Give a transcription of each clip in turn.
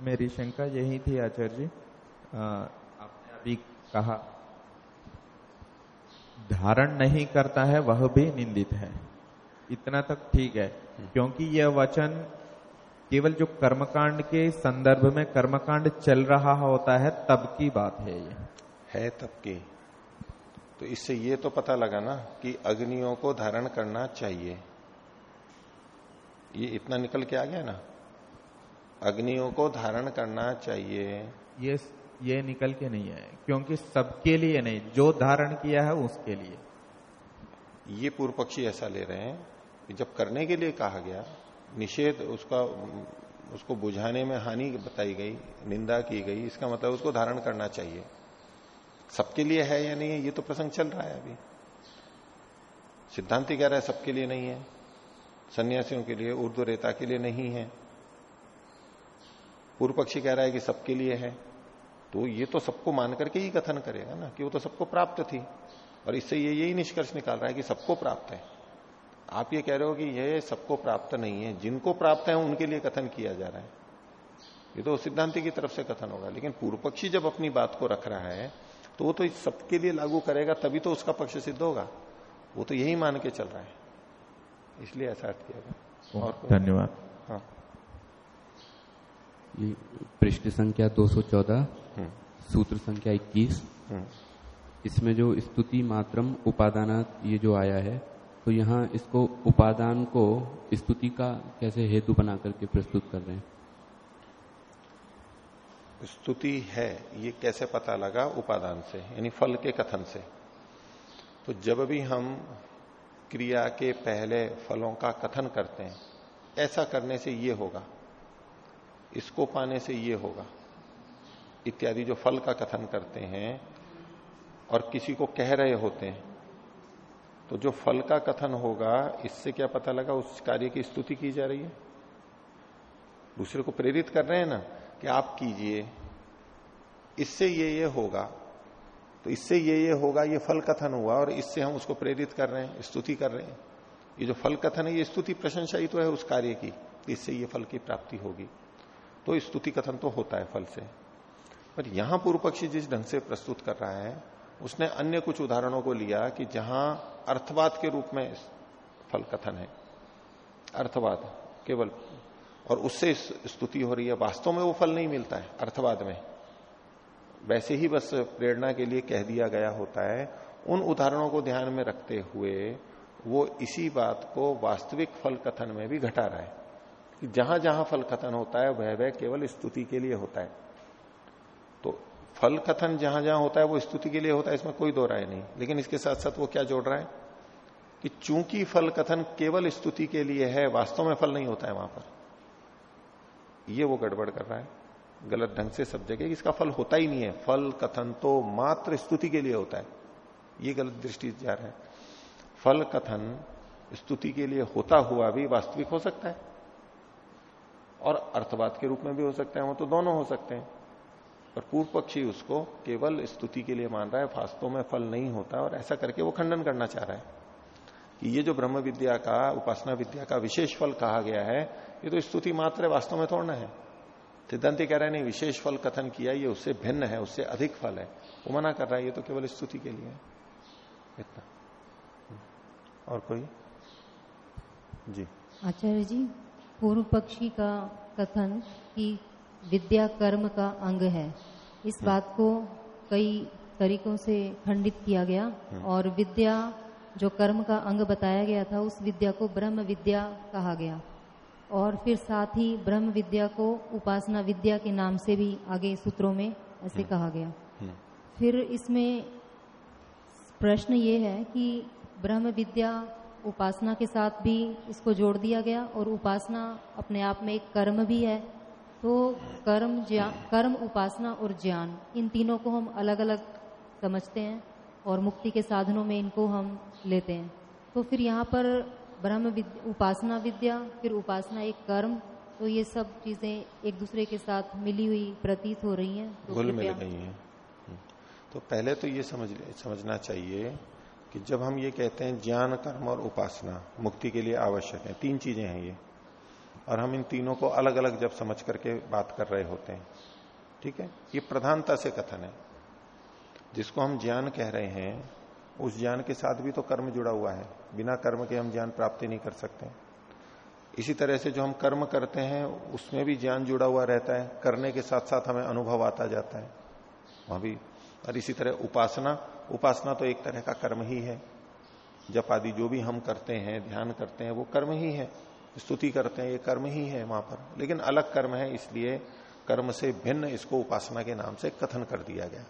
मेरी शंका यही थी आचार्य जी। आपने अभी कहा, धारण नहीं करता है, वह भी निंदित है। इतना तक ठीक है, क्योंकि यह वचन केवल जो कर्मकांड के संदर्भ में कर्मकांड चल रहा होता है, तब की बात है ये। है तब की। तो इससे ये तो पता लगा ना कि अग्नियों को धारण करना चाहिए। ये इतना निकल के आ गया ना? अग्नियों को धारण करना चाहिए। ये ये निकल के नहीं है क्योंकि सबके लिए नहीं जो धारण किया है उसके लिए। ये पूर्व पक्षी ऐसा ले रहे हैं कि जब करने के लिए कहा गया निषेध उसका उसको बुझाने में हानि बताई गई निंदा की गई इसका मतलब उसको धारण करना चाहिए। सबके लिए है या नहीं है ये तो प्रसंग चल रहा है अभी। सिद्धांति कह रहा है सबके लिए नहीं है। सन्यासियों के लिए उर्दू रेता के लिए नहीं है। पूर्व पक्षी कह रहा है कि सबके लिए है। तो ये तो सबको मान करके ही कथन करेगा ना, कि वो तो सबको प्राप्त थी। और इससे ये यही निष्कर्ष निकाल रहा है कि सबको प्राप्त है। आप ये कह रहे हो कि ये सबको प्राप्त नहीं है। जिनको प्राप्त है, उनके लिए कथन किया जा रहा है। ये तो सिद्धांति की तरफ़ से कथन होगा। लेकिन पूर्व पक्षी जब अपनी बात को रख रहा है तो वो तो सबके लिए लागू करेगा, तभी तो उसका पक्ष सिद्ध होगा। वो तो यही मान के चल रहा है। इसलिए ऐसा अर्थ किया गया। और धन्यवाद। पृष्ठ संख्या 214 हम्म। सूत्र संख्या 21 हम्म। इसमें जो स्तुति मात्रम उपादान ये जो आया है तो यहाँ इसको उपादान को स्तुति का कैसे हेतु बना करके प्रस्तुत कर रहे हैं? स्तुति है ये कैसे पता लगा? उपादान से यानी फल के कथन से। तो जब भी हम क्रिया के पहले फलों का कथन करते हैं ऐसा करने से ये होगा। इसको पाने से ये होगा। इत्यादि जो फल का कथन करते हैं और किसी को कह रहे होते हैं तो जो फल का कथन होगा, इससे क्या पता लगा उस कार्य की स्तुति की जा रही है? दूसरे को प्रेरित कर रहे हैं ना कि आप कीजिए। इससे ये ये होगा। तो इससे ये ये होगा, ये फल कथन हुआ और इससे हम उसको प्रेरित कर रहे हैं, स्तुति कर रहे हैं। ये जो फल कथन है, ये स्तुति प्रशंसा ही तो है उस कार्य की इससे ये फल की प्राप्ति होगी। तो स्तुति कथन तो होता है फल से। पर यहाँ पूर्व पक्षी जिस ढंग से प्रस्तुत कर रहा है, उसने अन्य कुछ उदाहरणों को लिया कि जहाँ अर्थवाद के रूप में फल कथन है। अर्थवाद, केवल, और उससे स्तुति हो रही है। वास्तव में वो फल नहीं मिलता है, अर्थवाद में। वैसे ही बस प्रेरणा के लिए कह दिया गया होता है, उन उदाहरणों को ध्यान में रखते हुए वो इसी बात को वास्तविक फल कथन में भी घटा रहा है। कि जहाँ जहाँ फल कथन होता है, वह वह केवल स्तुति के लिए होता है। तो फल कथन जहाँ जहाँ होता है, वो स्तुति के लिए होता है, इसमें कोई दो राय नहीं। लेकिन इसके साथ साथ वो क्या जोड़ रहा है? कि चूँकि फल कथन केवल स्तुति के लिए है, वास्तव में फल नहीं होता है वहाँ पर। ये वो गड़बड़ कर रहा है। गलत ढंग से सब जगह इसका फल होता ही नहीं है। फल कथन तो मात्र स्तुति के लिए होता है। ये गलत दृष्टि जा रहा है। फल कथन स्तुति के लिए होता हुआ भी वास्तविक हो सकता है। और अर्थवाद के रूप में भी हो सकते हैं, वो तो दोनों हो सकते हैं। पर पूर्व पक्षी उसको केवल स्तुति के लिए मान रहा है वास्तव में फल नहीं होता और ऐसा करके वो खंडन करना चाह रहा है। कि ये जो ब्रह्म विद्या का, उपासना विद्या का विशेष फल कहा गया है, ये तो स्तुति मात्र वास्तव में थोड़ना है। सिद्धांति कह रहे नहीं, विशेष फल कथन किया, ये उससे भिन्न है, उससे अधिक फल है। वो मना कर रहा है, ये तो केवल स्तुति के लिए इतना। और कोई? जी। आचार्य जी पूर्व पक्षी का कथन कि विद्या कर्म का अंग है इस हम्म। बात को कई तरीकों से खंडित किया गया हम्म। और विद्या जो कर्म का अंग बताया गया था उस विद्या को ब्रह्म विद्या कहा गया और फिर साथ ही ब्रह्म विद्या को उपासना विद्या के नाम से भी आगे सूत्रों में ऐसे हम्म। कहा गया। फिर इसमें प्रश्न ये है कि ब्रह्म विद्या उपासना के साथ भी इसको जोड़ दिया गया और उपासना अपने आप में एक कर्म भी है। तो कर्म ज्ञान कर्म उपासना और ज्ञान इन तीनों को हम अलग अलग समझते हैं और मुक्ति के साधनों में इनको हम लेते हैं। तो फिर यहाँ पर ब्रह्म विद्या उपासना विद्या फिर उपासना एक कर्म तो ये सब चीज़ें एक दूसरे के साथ मिली हुई प्रतीत हो रही हैं। तो मिल गई हैं। तो पहले तो ये समझ समझना चाहिए कि जब हम ये कहते हैं ज्ञान, कर्म और उपासना, मुक्ति के लिए आवश्यक है, तीन चीज़ें हैं ये। और हम इन तीनों को अलग अलग जब समझ करके बात कर रहे होते हैं, ठीक है? ये प्रधानता से कथन है। जिसको हम ज्ञान कह रहे हैं, उस ज्ञान के साथ भी तो कर्म जुड़ा हुआ है। बिना कर्म के हम ज्ञान प्राप्ति नहीं कर सकते। इसी तरह से जो हम कर्म करते हैं, उसमें भी ज्ञान जुड़ा हुआ रहता है। करने के साथ साथ हमें अनुभव आता जाता है। वहाँ भी, और इसी तरह उपासना उपासना तो एक तरह का कर्म ही है। जप आदि जो भी हम करते हैं, ध्यान करते हैं, वो कर्म ही है। स्तुति करते हैं, ये कर्म ही है वहाँ पर। लेकिन अलग कर्म है, इसलिए कर्म से भिन्न इसको उपासना के नाम से कथन कर दिया गया।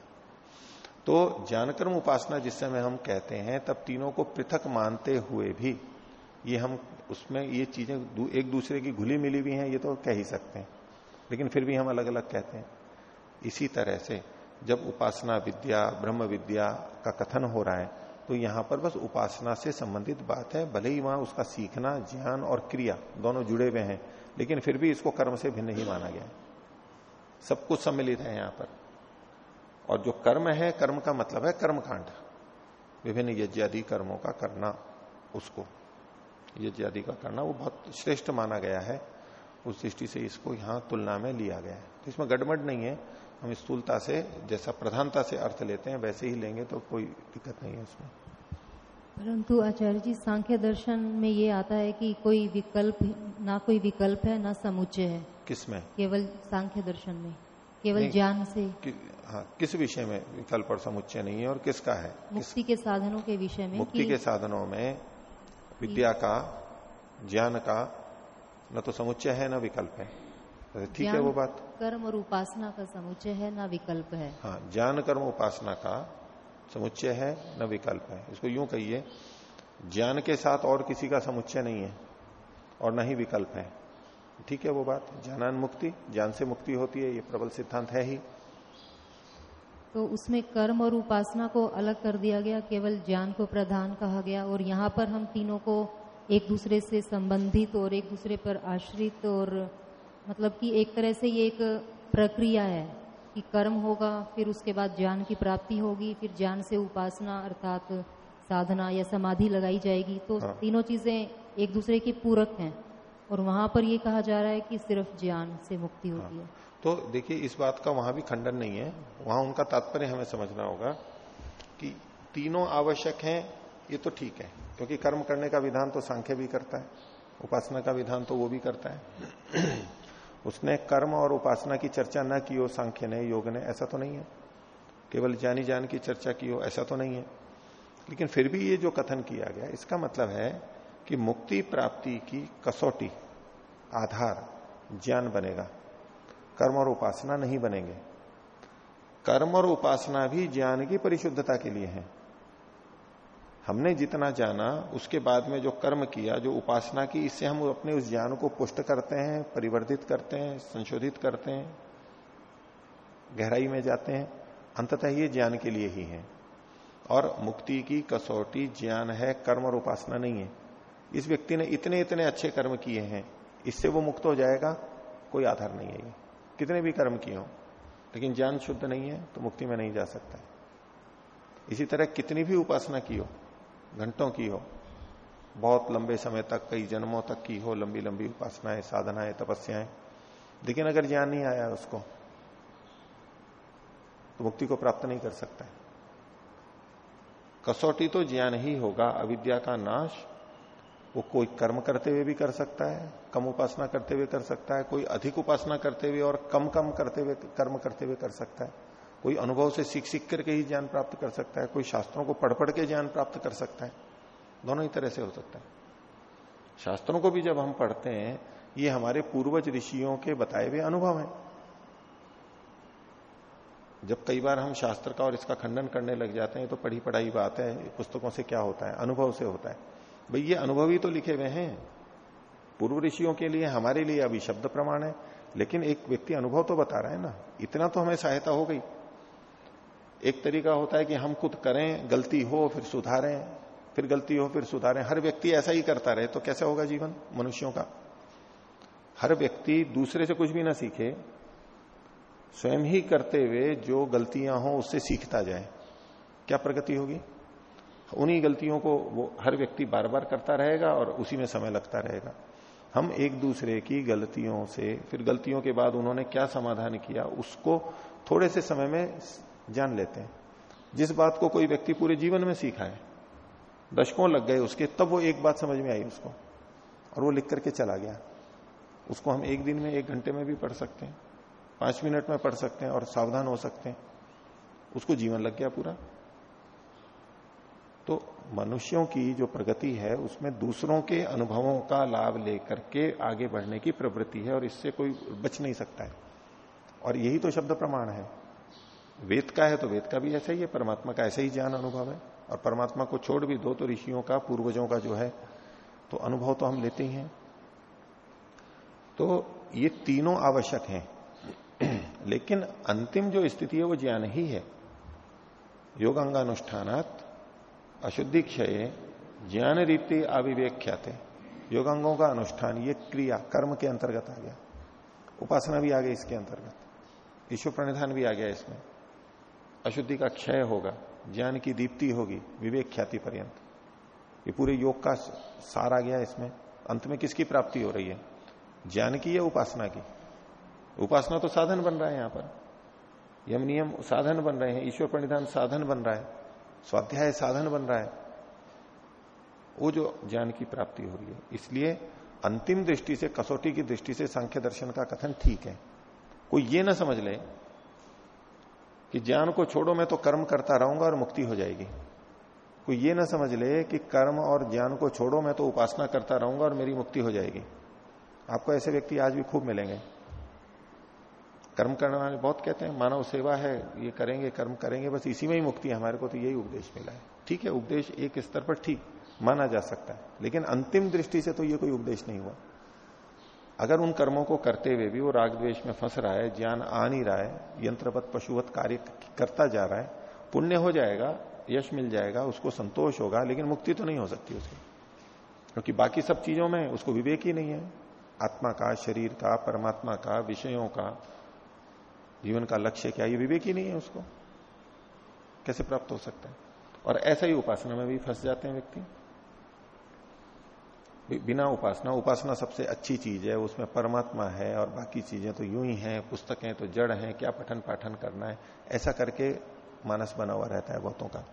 तो ज्ञान कर्म उपासना जिस समय हम कहते हैं, तब तीनों को पृथक मानते हुए भी ये हम उसमें ये चीज़ें एक दूसरे की घुली मिली हुई हैं, ये तो कह ही सकते हैं। लेकिन फिर भी हम अलग अलग कहते हैं। इसी तरह से जब उपासना विद्या, ब्रह्म विद्या का कथन हो रहा है तो यहाँ पर बस उपासना से संबंधित बात है। भले ही वहाँ उसका सीखना, ज्ञान और क्रिया दोनों जुड़े हुए हैं, लेकिन फिर भी इसको कर्म से भिन्न ही माना गया है। सब कुछ सम्मिलित है यहाँ पर। और जो कर्म है, कर्म का मतलब है कर्मकांड। विभिन्न यज्ञादि कर्मों का करना उसको, यज्ञादि का करना वो बहुत श्रेष्ठ माना गया है। उस दृष्टि से इसको यहाँ तुलना में लिया गया है। तो इसमें गड़बड़ नहीं है। हम स्थूलता से जैसा प्रधानता से अर्थ लेते हैं वैसे ही लेंगे तो कोई दिक्कत नहीं है उसमें। परंतु आचार्य जी सांख्य दर्शन में ये आता है कि कोई विकल्प ना कोई विकल्प है ना समुच्चय है। किसमें केवल सांख्य दर्शन में केवल ज्ञान से। कि, हाँ किस विषय में विकल्प और समुच्चय नहीं है और किसका है? मुक्ति किस, के साधनों के विषय में मुक्ति के साधनों में विद्या का ज्ञान का न तो समुच्चय है न विकल्प है। ठीक है वो बात। कर्म और उपासना का समुच्चय है ना विकल्प है। हाँ ज्ञान कर्म उपासना का समुच्चय है न विकल्प है। इसको यूँ कहिए ज्ञान के साथ और किसी का समुच्चय नहीं है और न ही विकल्प है। ठीक है वो बात? ज्ञानान मुक्ति ज्ञान से मुक्ति होती है ये प्रबल सिद्धांत है ही। तो उसमें कर्म और उपासना को अलग कर दिया गया केवल ज्ञान को प्रधान कहा गया और यहाँ पर हम तीनों को एक दूसरे से संबंधित और एक दूसरे पर आश्रित और मतलब कि एक तरह से ये एक प्रक्रिया है कि कर्म होगा फिर उसके बाद ज्ञान की प्राप्ति होगी फिर ज्ञान से उपासना अर्थात साधना या समाधि लगाई जाएगी तो हाँ। तीनों चीज़ें एक दूसरे के पूरक हैं और वहाँ पर ये कहा जा रहा है कि सिर्फ़ ज्ञान से मुक्ति होती हाँ। है तो देखिए इस बात का वहाँ भी खंडन नहीं है वहाँ उनका तात्पर्य हमें समझना होगा कि तीनों आवश्यक हैं ये तो ठीक है क्योंकि कर्म करने का विधान तो सांख्य भी करता है उपासना का विधान तो वो भी करता है उसने कर्म और उपासना की चर्चा न की हो, सांख्य ने, योग ने, ऐसा तो नहीं है। केवल जानी जान की चर्चा की हो, ऐसा तो नहीं है। लेकिन फिर भी ये जो कथन किया गया, इसका मतलब है कि मुक्ति प्राप्ति की कसौटी, आधार, ज्ञान बनेगा। कर्म और उपासना नहीं बनेंगे। कर्म और उपासना भी ज्ञान की परिशुद्धता के लिए है। हमने जितना जाना, उसके बाद में जो कर्म किया, जो उपासना की, इससे हम अपने उस ज्ञान को पुष्ट करते हैं, परिवर्धित करते हैं, संशोधित करते हैं, गहराई में जाते हैं। अंततः ये ज्ञान के लिए ही है। और मुक्ति की कसौटी ज्ञान है, कर्म और उपासना नहीं है। इस व्यक्ति ने इतने इतने अच्छे कर्म किए हैं, इससे वो मुक्त हो जाएगा, कोई आधार नहीं है कितने भी कर्म किए हो, लेकिन ज्ञान शुद्ध नहीं है तो मुक्ति में नहीं जा सकता। इसी तरह कितनी भी उपासना की हो घंटों की हो, बहुत लंबे समय तक, कई जन्मों तक की हो लंबी लंबी उपासनाएँ, साधनाएँ, तपस्याएँ। लेकिन अगर ज्ञान नहीं आया उसको तो मुक्ति को प्राप्त नहीं कर सकता है। कसौटी तो ज्ञान ही होगा, अविद्या का नाश वो कोई कर्म करते हुए भी कर सकता है, कम उपासना करते हुए कर सकता है, कोई अधिक उपासना करते हुए और कम कम करते हुए, कर्म करते हुए कर सकता है। कोई अनुभव से सीख सीख करके ही ज्ञान प्राप्त कर सकता है, कोई शास्त्रों को पढ़ पढ़ के ज्ञान प्राप्त कर सकता है। दोनों ही तरह से हो सकता है। शास्त्रों को भी जब हम पढ़ते हैं, ये हमारे पूर्वज ऋषियों के बताए हुए अनुभव हैं। जब कई बार हम शास्त्र का और इसका खंडन करने लग जाते हैं तो पढ़ी पढ़ाई बात है पुस्तकों से क्या होता है, अनुभव से होता है। भाई, ये अनुभव ही तो लिखे हुए हैं। पूर्व ऋषियों के लिए, हमारे लिए अभी शब्द प्रमाण है, लेकिन एक व्यक्ति अनुभव तो बता रहा है ना। इतना तो हमें सहायता हो गई। एक तरीका होता है कि हम खुद करें, गलती हो, फिर सुधारें, फिर गलती हो, फिर सुधारें। हर व्यक्ति ऐसा ही करता रहे तो कैसे होगा जीवन मनुष्यों का? हर व्यक्ति दूसरे से कुछ भी ना सीखे, स्वयं ही करते हुए जो गलतियाँ हो, उससे सीखता जाए। क्या प्रगति होगी? उन्हीं गलतियों को वो हर व्यक्ति बार बार करता रहेगा और उसी में समय लगता रहेगा। हम एक दूसरे की गलतियों से, फिर गलतियों के बाद उन्होंने क्या समाधान किया, उसको थोड़े से समय में जान लेते हैं। जिस बात को कोई व्यक्ति पूरे जीवन में सीखा है, दशकों लग गए उसके, तब वो एक बात समझ में आई उसको, और वो लिख करके चला गया। उसको हम एक दिन में, एक घंटे में भी पढ़ सकते हैं, पाँच मिनट में पढ़ सकते हैं, और सावधान हो सकते हैं। उसको जीवन लग गया पूरा। तो मनुष्यों की जो प्रगति है, उसमें दूसरों के अनुभवों का लाभ लेकर के आगे बढ़ने की प्रवृत्ति है, और इससे कोई बच नहीं सकता है। और यही तो शब्द प्रमाण है। वेद का है तो वेद का भी ऐसा ही है, परमात्मा का ऐसा ही ज्ञान अनुभव है। और परमात्मा को छोड़ भी दो तो ऋषियों का, पूर्वजों का जो है तो अनुभव तो हम लेते ही हैं। तो ये तीनों आवश्यक हैं। लेकिन अंतिम जो स्थिति है वो ज्ञान ही है। योगांगानुष्ठानात अशुद्धि क्षय ज्ञान रीति अविवेक ख्याते योगांगों का अनुष्ठान, ये क्रिया, कर्म के अंतर्गत आ गया। उपासना भी आ गई इसके अंतर्गत। ईश्वर प्रणिधान भी आ गया इसमें। अशुद्धि का क्षय होगा, ज्ञान की दीप्ति होगी, विवेक ख्याति पर्यंत। ये पूरे योग का सार आ गया इसमें। अंत में किसकी प्राप्ति हो रही है? ज्ञान की या उपासना की? उपासना तो साधन बन रहा है यहाँ पर। यम नियम साधन बन रहे हैं, ईश्वर प्रणिधान साधन बन रहा है, स्वाध्याय साधन बन रहा है। वो जो ज्ञान की प्राप्ति हो रही है। इसलिए अंतिम दृष्टि से, कसौटी की दृष्टि से सांख्य दर्शन का कथन ठीक है। कोई ये ना समझ ले कि ज्ञान को छोड़ो, मैं तो कर्म करता रहूँगा और मुक्ति हो जाएगी। कोई ये ना समझ ले कि कर्म और ज्ञान को छोड़ो, मैं तो उपासना करता रहूँगा और मेरी मुक्ति हो जाएगी। आपको ऐसे व्यक्ति आज भी खूब मिलेंगे। कर्म करने वाले बहुत कहते हैं, मानव सेवा है, ये करेंगे, कर्म करेंगे, बस इसी में ही मुक्ति है। हमारे को तो यही उपदेश मिला है। ठीक है, उपदेश एक स्तर पर ठीक माना जा सकता है, लेकिन अंतिम दृष्टि से तो ये कोई उपदेश नहीं हुआ। अगर उन कर्मों को करते हुए भी वो राग द्वेश में फंस रहा है, ज्ञान आ नहीं रहा है, यंत्रवत पशुवत कार्य करता जा रहा है, पुण्य हो जाएगा, यश मिल जाएगा, उसको संतोष होगा, लेकिन मुक्ति तो नहीं हो सकती उसकी। क्योंकि बाकी सब चीज़ों में उसको विवेक ही नहीं है। आत्मा का, शरीर का, परमात्मा का, विषयों का, जीवन का लक्ष्य क्या, ये विवेक ही नहीं है उसको। कैसे प्राप्त हो सकता है? और ऐसा ही उपासना में भी फंस जाते हैं व्यक्ति। बिना उपासना उपासना सबसे अच्छी चीज़ है, उसमें परमात्मा है और बाकी चीज़ें तो यूँ ही हैं, पुस्तकें तो जड़ हैं, क्या पठन पाठन करना है? ऐसा करके मानस बना हुआ रहता है बहुतों का।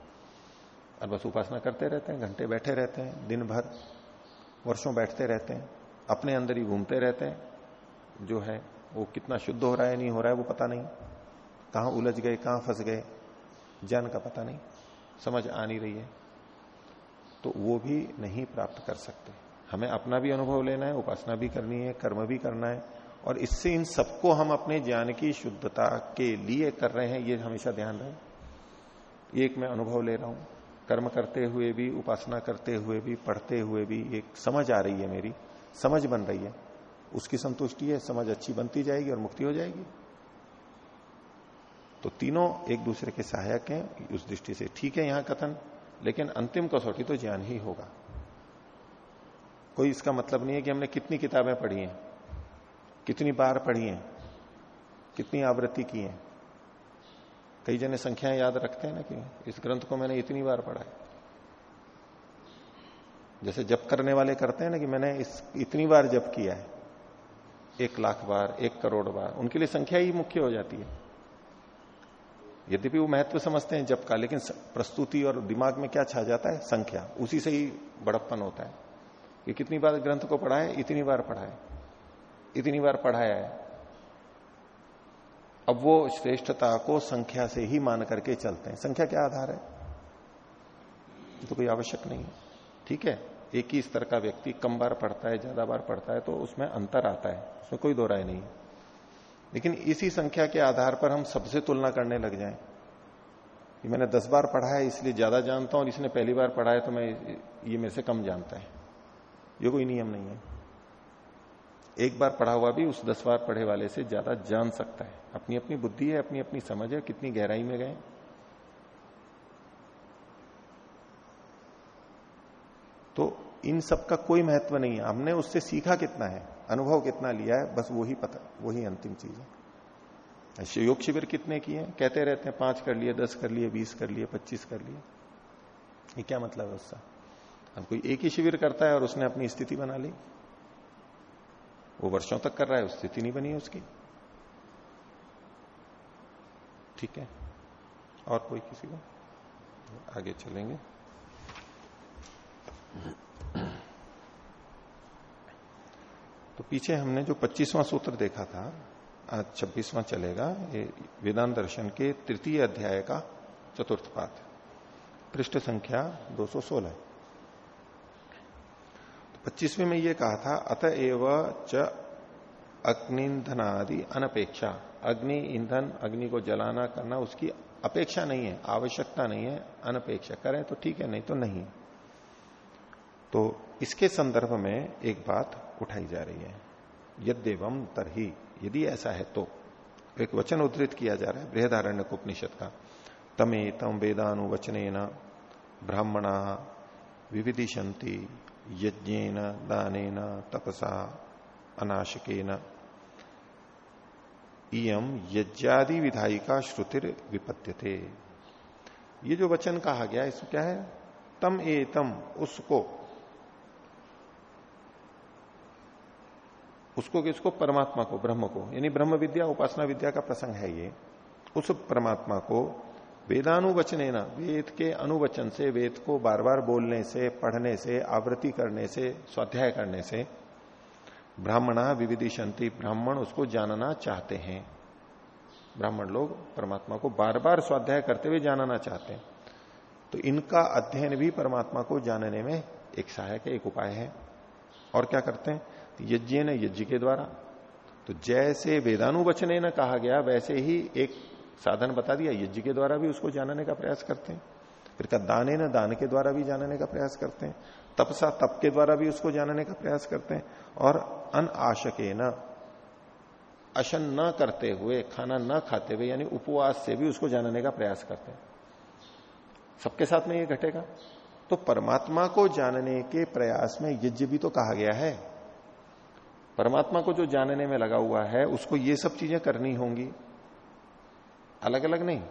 और बस उपासना करते रहते हैं, घंटे बैठे रहते हैं दिन भर वर्षों बैठते रहते हैं, अपने अंदर ही घूमते रहते हैं। जो है, वो कितना शुद्ध हो रहा है, नहीं हो रहा है, वो पता नहीं। कहाँ उलझ गए, कहाँ फंस गए, ज्ञान का पता नहीं। समझ आ नहीं रही है। तो वो भी नहीं प्राप्त कर सकते। हमें अपना भी अनुभव लेना है, उपासना भी करनी है, कर्म भी करना है, और इससे इन सबको हम अपने ज्ञान की शुद्धता के लिए कर रहे हैं, ये हमेशा ध्यान रहे। एक मैं अनुभव ले रहा हूँ। कर्म करते हुए भी, उपासना करते हुए भी, पढ़ते हुए भी, एक समझ आ रही है मेरी, समझ बन रही है। उसकी संतुष्टि है, समझ अच्छी बनती जाएगी और मुक्ति हो जाएगी। तो तीनों एक दूसरे के सहायक हैं, उस दृष्टि से ठीक है यहाँ कथन, लेकिन अंतिम कसौटी तो ज्ञान ही होगा। कोई इसका मतलब नहीं है कि हमने कितनी किताबें पढ़ी हैं, कितनी बार पढ़ी हैं, कितनी आवृत्ति की है। कई जने संख्याएँ याद रखते हैं ना कि इस ग्रंथ को मैंने इतनी बार पढ़ा है। जैसे जप करने वाले करते हैं ना कि मैंने इस, इतनी बार जप किया है, एक लाख बार, एक करोड़ बार, उनके लिए संख्या ही मुख्य हो जाती है। यद्यपि वो महत्व समझते हैं जब का, लेकिन प्रस्तुति और दिमाग में क्या छा जाता है? संख्या, उसी से ही बड़प्पन होता है। कि कितनी बार ग्रंथ को पढ़ा है इतनी बार पढ़ा है इतनी बार पढ़ाया है। अब वो श्रेष्ठता को संख्या से ही मान करके चलते हैं। संख्या क्या आधार है? तो कोई आवश्यक नहीं है। ठीक है? एक ही स्तर का व्यक्ति कम बार पढ़ता है, ज़्यादा बार पढ़ता है तो उसमें अंतर आता है। उसमें कोई दो राय नहीं लेकिन इसी संख्या के आधार पर हम सबसे तुलना करने लग जाएँ। कि मैंने दस बार पढ़ा है, इसलिए ज़्यादा जानता हूँ, और इसने पहली बार पढ़ा है तो मैं ये मेरे से कम जानता है। ये कोई नियम नहीं है। एक बार पढ़ा हुआ भी उस दस बार पढ़े वाले से ज़्यादा जान सकता है। अपनी अपनी बुद्धि है अपनी अपनी समझ है, कितनी गहराई में गए। तो इन सब का कोई महत्व नहीं है। हमने उससे सीखा कितना है, अनुभव कितना लिया है, बस वही पता, वही अंतिम चीज़ है। योग शिविर कितने किए कहते रहते हैं, पाँच कर लिए, दस कर लिए, बीस कर लिए, पच्चीस कर लिए। ये क्या मतलब है उसका? अब कोई एक ही शिविर करता है और उसने अपनी स्थिति बना ली। वो वर्षों तक कर रहा है स्थिति नहीं बनी उसकी। ठीक है? और कोई किसी को? आगे चलेंगे। तो पीछे हमने जो 25वां सूत्र देखा था, आज छब्बीसवां चलेगा, ये वेदांत दर्शन के तृतीय अध्याय का चतुर्थ पाठ। पृष्ठ संख्या 216 25वें में ये कहा था अतएव च अग्निधनादि, अनपेक्षा। अग्नि, ईंधन, अग्नि को जलाना करना, उसकी अपेक्षा नहीं है, आवश्यकता नहीं है, अनपेक्षा। करें तो ठीक है, नहीं तो नहीं। तो इसके संदर्भ में एक बात उठाई जा रही है। यद्यवम तरही, यदि ऐसा है तो। एक वचन उद्धृत किया जा रहा है बृहदारण्य उपनिषद का। तमे तम वेदानुवचन ब्राह्मणा विविधिशंति यज्ञेन, दानेन, तपसा, अनाशकेन। इम यज्ञादि विधायी का श्रुतिर विपत्य ये जो वचन कहा गया, इसमें क्या है? तम ए तम, उसको। उसको किसको परमात्मा को, ब्रह्म को। यानी ब्रह्म विद्या, उपासना विद्या का प्रसंग है ये। उस परमात्मा को वेदानुवचन ना वेद के अनुवचन से, वेद को बार बार बोलने से, पढ़ने से, आवृत्ति करने से, स्वाध्याय करने से, ब्राह्मणा विविधिशंति ब्राह्मण उसको जानना चाहते हैं। ब्राह्मण लोग परमात्मा को बार बार स्वाध्याय करते हुए जानना चाहते हैं। तो इनका अध्ययन भी परमात्मा को जानने में एक सहायक, एक उपाय है। और क्या करते हैं? यज्ञ न यज्ञ के द्वारा। तो जैसे वेदानुवचने न कहा गया, वैसे ही एक साधन बता दिया, यज्ञ के द्वारा भी उसको जानने का प्रयास करते हैं। फिर का दाने न दान के द्वारा भी जानने का प्रयास करते हैं। तपसा तप के द्वारा भी उसको जानने का प्रयास करते हैं। और अन आशके न, अशन न करते हुए, खाना न खाते हुए, यानी उपवास से भी उसको जानने का प्रयास करते हैं। सबके साथ में ये घटेगा। तो परमात्मा को जानने के प्रयास में यज्ञ भी तो कहा गया है। परमात्मा को जो जानने में लगा हुआ है, उसको ये सब चीज़ें करनी होंगी। अलग अलग नहीं।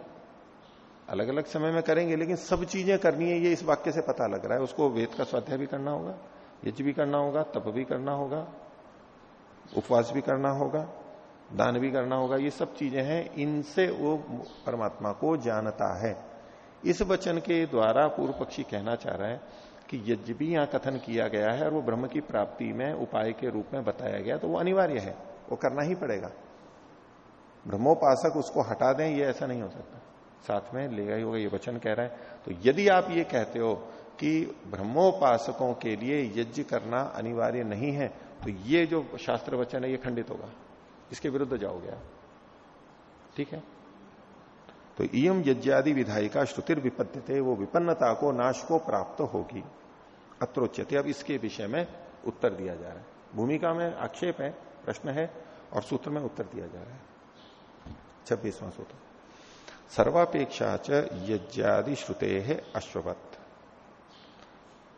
अलग अलग समय में करेंगे, लेकिन सब चीज़ें करनी है, ये इस वाक्य से पता लग रहा है। उसको वेद का स्वाध्याय भी करना होगा, यज्ञ भी करना होगा, तप भी करना होगा, उपवास भी करना होगा, दान भी करना होगा, ये सब चीज़ें हैं। इनसे वो परमात्मा को जानता है। इस वचन के द्वारा पूर्व पक्षी कहना चाह रहा है कि यज्ञ भी यहाँ कथन किया गया है और वो ब्रह्म की प्राप्ति में, उपाय के रूप में बताया गया तो वो अनिवार्य है, वो करना ही पड़ेगा। ब्रह्मोपासक उसको हटा दें, ये ऐसा नहीं हो सकता। साथ में लेगा ही होगा, ये वचन कह रहा है। तो यदि आप ये कहते हो कि ब्रह्मोपासकों के लिए यज्ञ करना अनिवार्य नहीं है तो ये जो शास्त्र वचन है, ये खंडित होगा। इसके विरुद्ध जाओगे ठीक है? तो इम यज्ञादि विधायी का श्रुतिर विपद्य वो विपन्नता को, नाश को प्राप्त होगी। अत्रोच्यते। अब इसके विषय में उत्तर दिया जा रहा है। भूमिका में आक्षेप है, प्रश्न है, और सूत्र में उत्तर दिया जा रहा है। छब्बीसवां सूत्र सर्वापेक्षा च यज्ञादि श्रुते है अश्ववत।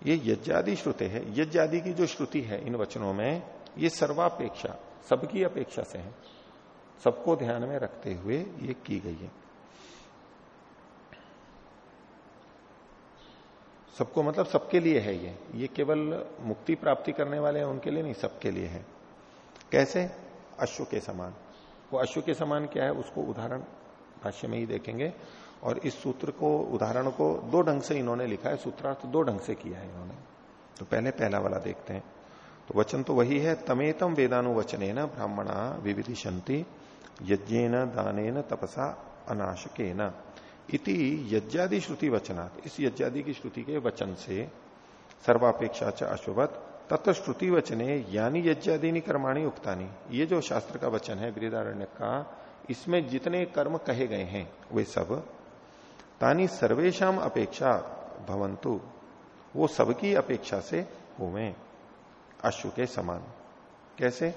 ये यज्ञादि श्रुते है यज्ञादि की जो श्रुति है इन वचनों में, ये सर्वापेक्षा, सबकी अपेक्षा से है। सबको ध्यान में रखते हुए ये की गई है। सबको मतलब सबके लिए है ये। ये केवल मुक्ति प्राप्ति करने वाले हैं, उनके लिए नहीं, सबके लिए है। कैसे? अश्व के समान। वो अश्व के समान क्या है, उसको उदाहरण भाष्य में ही देखेंगे। और इस सूत्र को, उदाहरण को दो ढंग से इन्होंने लिखा है, सूत्रार्थ दो ढंग से किया है इन्होंने। तो पहले पहला वाला देखते हैं। तो वचन तो वही है, तमेतम वेदानुवचने न ब्राह्मणा विविधि शंति यज्ञ दान तपसा अनाशके न इति यज्ञादि श्रुति वचनात् इस यज्ञादि की श्रुति के वचन से सर्वापेक्षा च अश्वत तत्व श्रुति वचने यानी यज्ञादि कर्माणी उक्तानी। ये जो शास्त्र का वचन है वृदारण्य का, इसमें जितने कर्म कहे गए हैं, वे सब, तानी सर्वेशम अपेक्षा भवंतु वो सबकी अपेक्षा से हुए अश्व के समान। कैसे?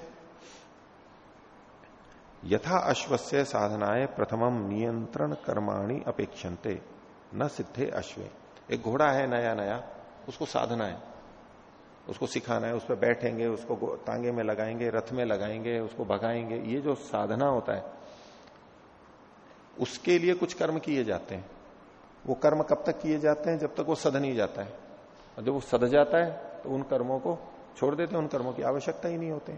यथा अश्वस्य साधनाएँ प्रथमम नियंत्रण कर्माणी अपेक्षन्ते, न सिद्धे अश्वे। एक घोड़ा है नया नया उसको साधना है। उसको सिखाना है, उस पर बैठेंगे, उसको तांगे में लगाएँगे, रथ में लगाएँगे, उसको भगाएँगे, ये जो साधना होता है, उसके लिए कुछ कर्म किए जाते हैं। वो कर्म कब तक किए जाते हैं? जब तक वो सध नहीं जाता है। और जब वो सध जाता है तो उन कर्मों को छोड़ देते हैं, उन कर्मों की आवश्यकता ही नहीं होते।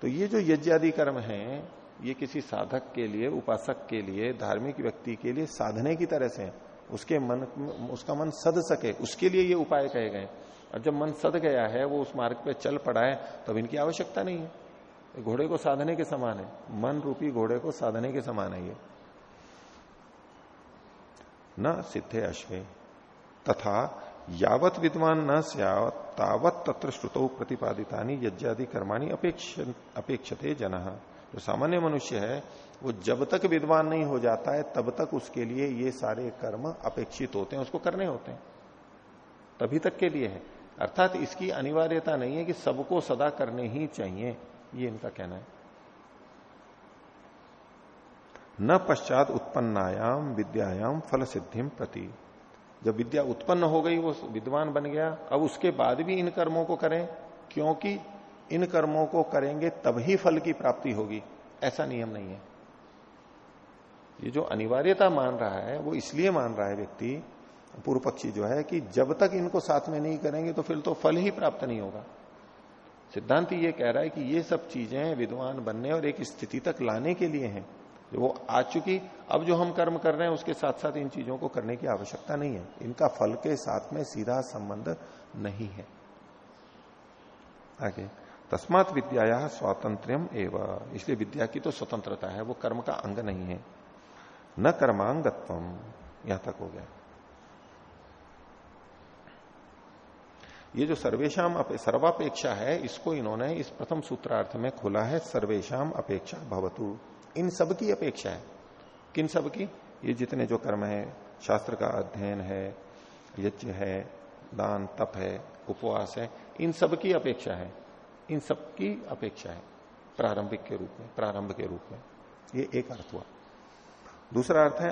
तो ये जो यज्ञादि कर्म है, ये किसी साधक के लिए, उपासक के लिए, धार्मिक व्यक्ति के लिए साधने की तरह से है। उसके मन, उसका मन सद सके, उसके लिए ये उपाय कहे गए और जब मन सद गया है, वो उस मार्ग पे चल पड़ा है, तब इनकी आवश्यकता नहीं है। घोड़े को साधने के समान है। मन रूपी घोड़े को साधने के समान है ये। न सिद्धे अश्वे, तथा यावत विद्वान न तावत तत्र श्रुतो प्रतिपादिता यज्ञादि कर्माणी अपेक्ष अपेक्षते जन। जो सामान्य मनुष्य है, वो जब तक विद्वान नहीं हो जाता है, तब तक उसके लिए ये सारे कर्म अपेक्षित होते हैं, उसको करने होते हैं। तभी तक के लिए है। अर्थात इसकी अनिवार्यता नहीं है कि सबको सदा करने ही चाहिए। ये इनका कहना है। न पश्चात उत्पन्नायाम विद्यायाम फल सिद्धिम प्रति। जब विद्या उत्पन्न हो गई, वो विद्वान बन गया, अब उसके बाद भी इन कर्मों को करें, क्योंकि इन कर्मों को करेंगे तभी फल की प्राप्ति होगी। ऐसा नियम नहीं है। ये जो अनिवार्यता मान रहा है, वो इसलिए मान रहा है व्यक्ति पूर्व पक्षी जो है कि जब तक इनको साथ में नहीं करेंगे तो फिर तो फल ही प्राप्त नहीं होगा। सिद्धांत ये कह रहा है कि ये सब चीज़ें विद्वान बनने और एक स्थिति तक लाने के लिए हैं। जो वो आ चुकी, अब जो हम कर्म कर रहे हैं, उसके साथ साथ इन चीज़ों को करने की आवश्यकता नहीं है। इनका फल के साथ में सीधा संबंध नहीं है। आगे, तस्मात विद्या स्वातंत्र्यम एवं। इसलिए विद्या की तो स्वतंत्रता है, वो कर्म का अंग नहीं है। न कर्मांगत्व यहाँ तक हो गया। ये जो सर्वेशम सर्वापेक्षा है, इसको इन्होंने इस प्रथम सूत्रार्थ में खोला है सर्वेशम अपेक्षा भवतु। इन सब की अपेक्षा है। किन सब की ये जितने जो कर्म है, शास्त्र का अध्ययन है, यज्ञ है, दान, तप है, उपवास है, इन सब की अपेक्षा है। इन सब की अपेक्षा है, प्रारंभिक के रूप में, प्रारंभ के रूप में। ये एक अर्थ हुआ। दूसरा अर्थ है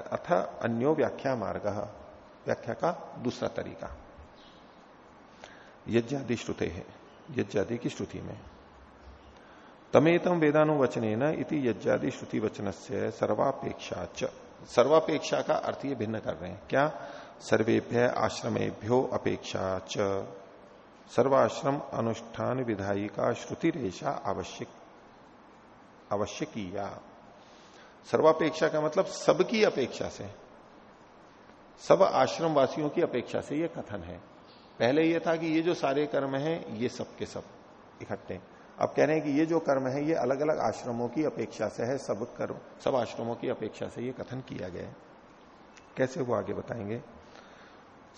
अथ अन्यो व्याख्या मार्ग, व्याख्या का दूसरा तरीका। यज्ञादि श्रुते है। यज्ञादि की श्रुति में। तमेतम वेदानुवचने न इति यज्ञादि श्रुति वचन से सर्वापेक्षा च। सर्वापेक्षा का अर्थ ये भिन्न कर रहे हैं। क्या? सर्वेभ्य आश्रमेभ्यो अपेक्षा च। सर्वाश्रम अनुष्ठान विधायी का श्रुति रेशा आवश्यक आवश्यकीया। सर्वापेक्षा का मतलब सबकी अपेक्षा से। सब आश्रम वासियों की अपेक्षा से यह कथन है। पहले यह था कि ये जो सारे कर्म हैं, ये सब के सब इकट्ठे अब कह रहे हैं कि ये जो कर्म है, ये अलग अलग आश्रमों की अपेक्षा से है, सब कर्म, सब आश्रमों की अपेक्षा से ये कथन किया गया है। कैसे वो आगे बताएँगे?